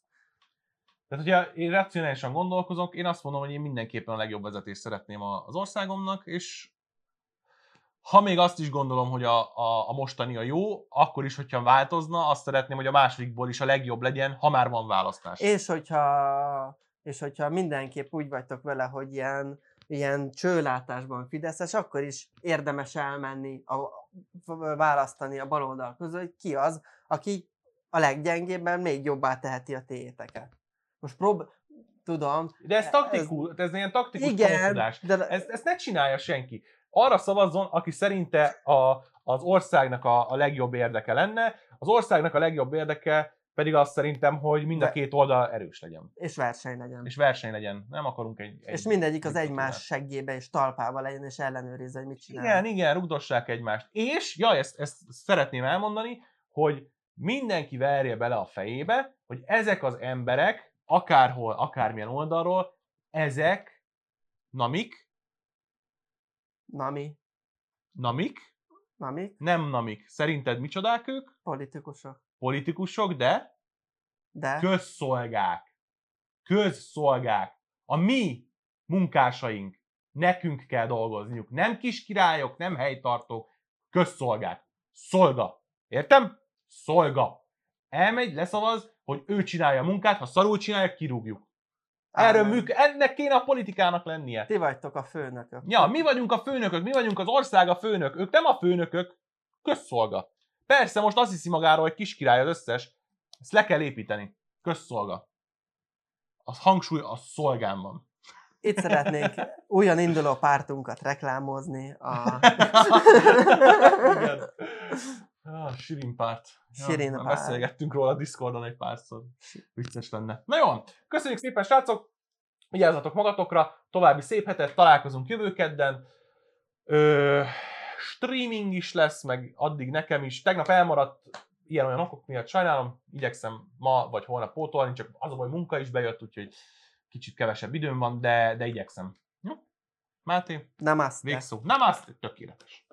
Tehát, hogyha én racionálisan gondolkozok, én azt mondom, hogy én mindenképpen a legjobb vezetést szeretném az országomnak, és ha még azt is gondolom, hogy a, a, a mostani a jó, akkor is, hogyha változna, azt szeretném, hogy a másodikból is a legjobb legyen, ha már van választás. És hogyha, és hogyha mindenképp úgy vagytok vele, hogy ilyen, ilyen csőlátásban Fideszes, akkor is érdemes elmenni, a, választani a baloldal közül, hogy ki az, aki a leggyengébben még jobbá teheti a téteket. Most prób... Tudom. De ez ez- taktikus, ez ilyen taktikus Igen, de Ezt, ezt ne csinálja senki. Arra szavazzon, aki szerinte a, az országnak a, a legjobb érdeke lenne, az országnak a legjobb érdeke pedig azt szerintem, hogy mind a két oldal erős legyen. és verseny legyen. És verseny legyen. Nem akarunk egy... egy és mindegyik az egymás seggébe és talpába legyen, és ellenőrizze, hogy mit csinál. Igen, igen, rugdossák egymást. És, ja, ezt, ezt szeretném elmondani, hogy mindenki verje bele a fejébe, hogy ezek az emberek, akárhol, akármilyen oldalról, ezek, namik, Nami, namik, nami, nem namik. Szerinted micsodák ők? politikusok. Politikusok, de De közszolgák. Közszolgák. A mi munkásaink. Nekünk kell dolgozniuk. Nem kis királyok, nem helytartók. Közszolgák. Szolga. Értem? Szolga. Elmegy, leszavaz, hogy ő csinálja a munkát, ha szarul csinálja, kirúgjuk. Erről műk- ennek kéne a politikának lennie. Ti vagytok a főnökök. Ja, mi vagyunk a főnökök, mi vagyunk az ország a főnök. Ők nem a főnökök, közszolga. Persze most azt hiszi magáról, hogy kis király az összes. Ezt le kell építeni. Közszolga. Az hangsúly a szolgán van. Itt szeretnénk újon induló pártunkat reklámozni. A... Igen. Ah, Sirin párt. Sirin már párt. Beszélgettünk róla a Discordon egy párszor. Vicces lenne. Na jó, köszönjük szépen srácok! Vigyázzatok magatokra, további szép hetet, találkozunk jövő kedden. Ö, streaming is lesz, meg addig nekem is. Tegnap elmaradt ilyen-olyan okok miatt, sajnálom, igyekszem ma vagy holnap pótolni, csak az a baj, munka is bejött, úgyhogy kicsit kevesebb időm van, de, de igyekszem. Jó? Máté, Nem azt. végszó. Nem azt, tökéletes.